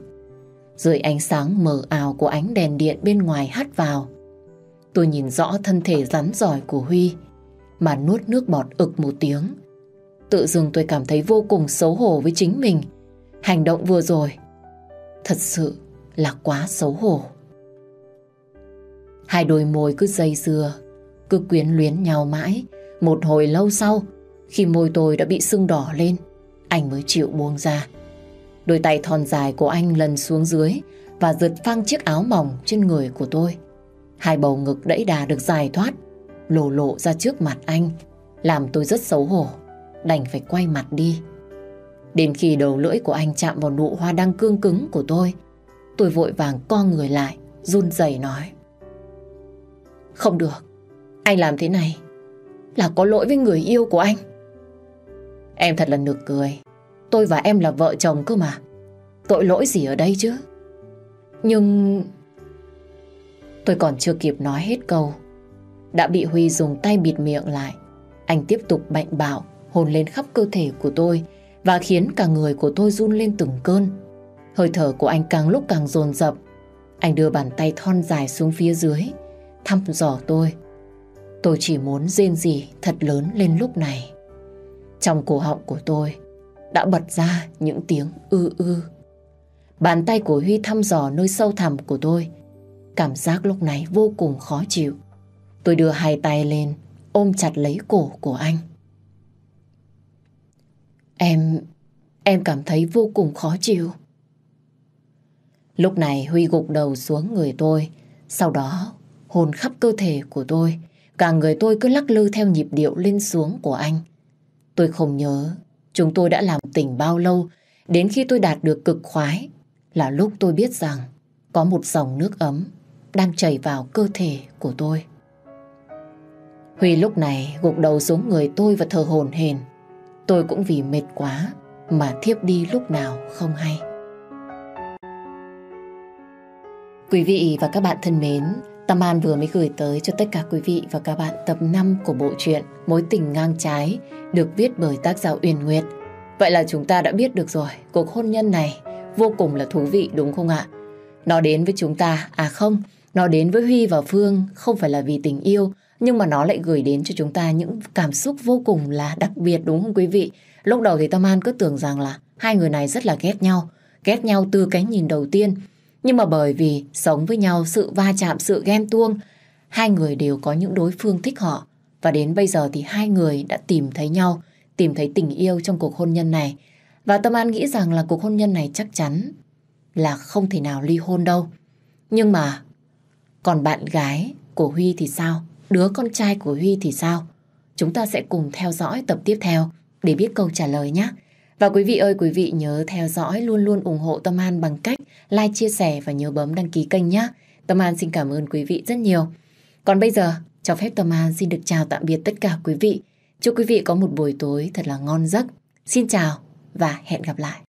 Dưới ánh sáng mờ ảo của ánh đèn điện bên ngoài hắt vào, tôi nhìn rõ thân thể rắn giỏi của Huy, mà nuốt nước bọt ực một tiếng. Tự dưng tôi cảm thấy vô cùng xấu hổ với chính mình. Hành động vừa rồi thật sự là quá xấu hổ. Hai đôi môi cứ dây dưa, cứ quyến luyến nhau mãi. Một hồi lâu sau, khi môi tôi đã bị sưng đỏ lên, anh mới chịu buông ra. Đôi tay thon dài của anh lần xuống dưới và giật phăng chiếc áo mỏng trên người của tôi. Hai bầu ngực đẫy đà được giải thoát, lộ lộ ra trước mặt anh, làm tôi rất xấu hổ đành phải quay mặt đi. Đến khi đầu lưỡi của anh chạm vào nụ hoa đang cương cứng của tôi, tôi vội vàng co người lại, run rẩy nói. Không được, anh làm thế này là có lỗi với người yêu của anh. Em thật là nực cười, tôi và em là vợ chồng cơ mà. Tội lỗi gì ở đây chứ? Nhưng... Tôi còn chưa kịp nói hết câu. Đã bị Huy dùng tay bịt miệng lại. Anh tiếp tục bệnh bạo hồn lên khắp cơ thể của tôi và khiến cả người của tôi run lên từng cơn. Hơi thở của anh càng lúc càng dồn dập. Anh đưa bàn tay thon dài xuống phía dưới, thăm dò tôi. Tôi chỉ muốn rên gì thật lớn lên lúc này. Trong cổ họng của tôi đã bật ra những tiếng ư ư. Bàn tay của Huy thăm dò nơi sâu thẳm của tôi. Cảm giác lúc này vô cùng khó chịu. Tôi đưa hai tay lên, ôm chặt lấy cổ của anh. Em... em cảm thấy vô cùng khó chịu. Lúc này Huy gục đầu xuống người tôi, sau đó hồn khắp cơ thể của tôi. Cả người tôi cứ lắc lư theo nhịp điệu lên xuống của anh. Tôi không nhớ chúng tôi đã làm tình bao lâu, đến khi tôi đạt được cực khoái là lúc tôi biết rằng có một dòng nước ấm đang chảy vào cơ thể của tôi. Huy lúc này gục đầu xuống người tôi và thở hồn hền. Tôi cũng vì mệt quá mà thiếp đi lúc nào không hay. Quý vị và các bạn thân mến, Tâm An vừa mới gửi tới cho tất cả quý vị và các bạn tập 5 của bộ truyện Mối tình ngang trái được viết bởi tác giả Uyển Nguyệt. Vậy là chúng ta đã biết được rồi, cuộc hôn nhân này vô cùng là thú vị đúng không ạ? Nó đến với chúng ta, à không, nó đến với Huy và Phương không phải là vì tình yêu nhưng mà nó lại gửi đến cho chúng ta những cảm xúc vô cùng là đặc biệt đúng không quý vị? Lúc đầu thì Tâm An cứ tưởng rằng là hai người này rất là ghét nhau, ghét nhau từ cái nhìn đầu tiên. Nhưng mà bởi vì sống với nhau, sự va chạm, sự ghen tuông, hai người đều có những đối phương thích họ, Và đến bây giờ thì hai người đã tìm thấy nhau, tìm thấy tình yêu trong cuộc hôn nhân này. Và Tâm An nghĩ rằng là cuộc hôn nhân này chắc chắn là không thể nào ly hôn đâu. Nhưng mà còn bạn gái của Huy thì sao? Đứa con trai của Huy thì sao? Chúng ta sẽ cùng theo dõi tập tiếp theo để biết câu trả lời nhé. Và quý vị ơi, quý vị nhớ theo dõi luôn luôn ủng hộ Tâm An bằng cách like, chia sẻ và nhớ bấm đăng ký kênh nhé. Tâm An xin cảm ơn quý vị rất nhiều. Còn bây giờ, cho phép Tâm An xin được chào tạm biệt tất cả quý vị. Chúc quý vị có một buổi tối thật là ngon giấc. Xin chào và hẹn gặp lại.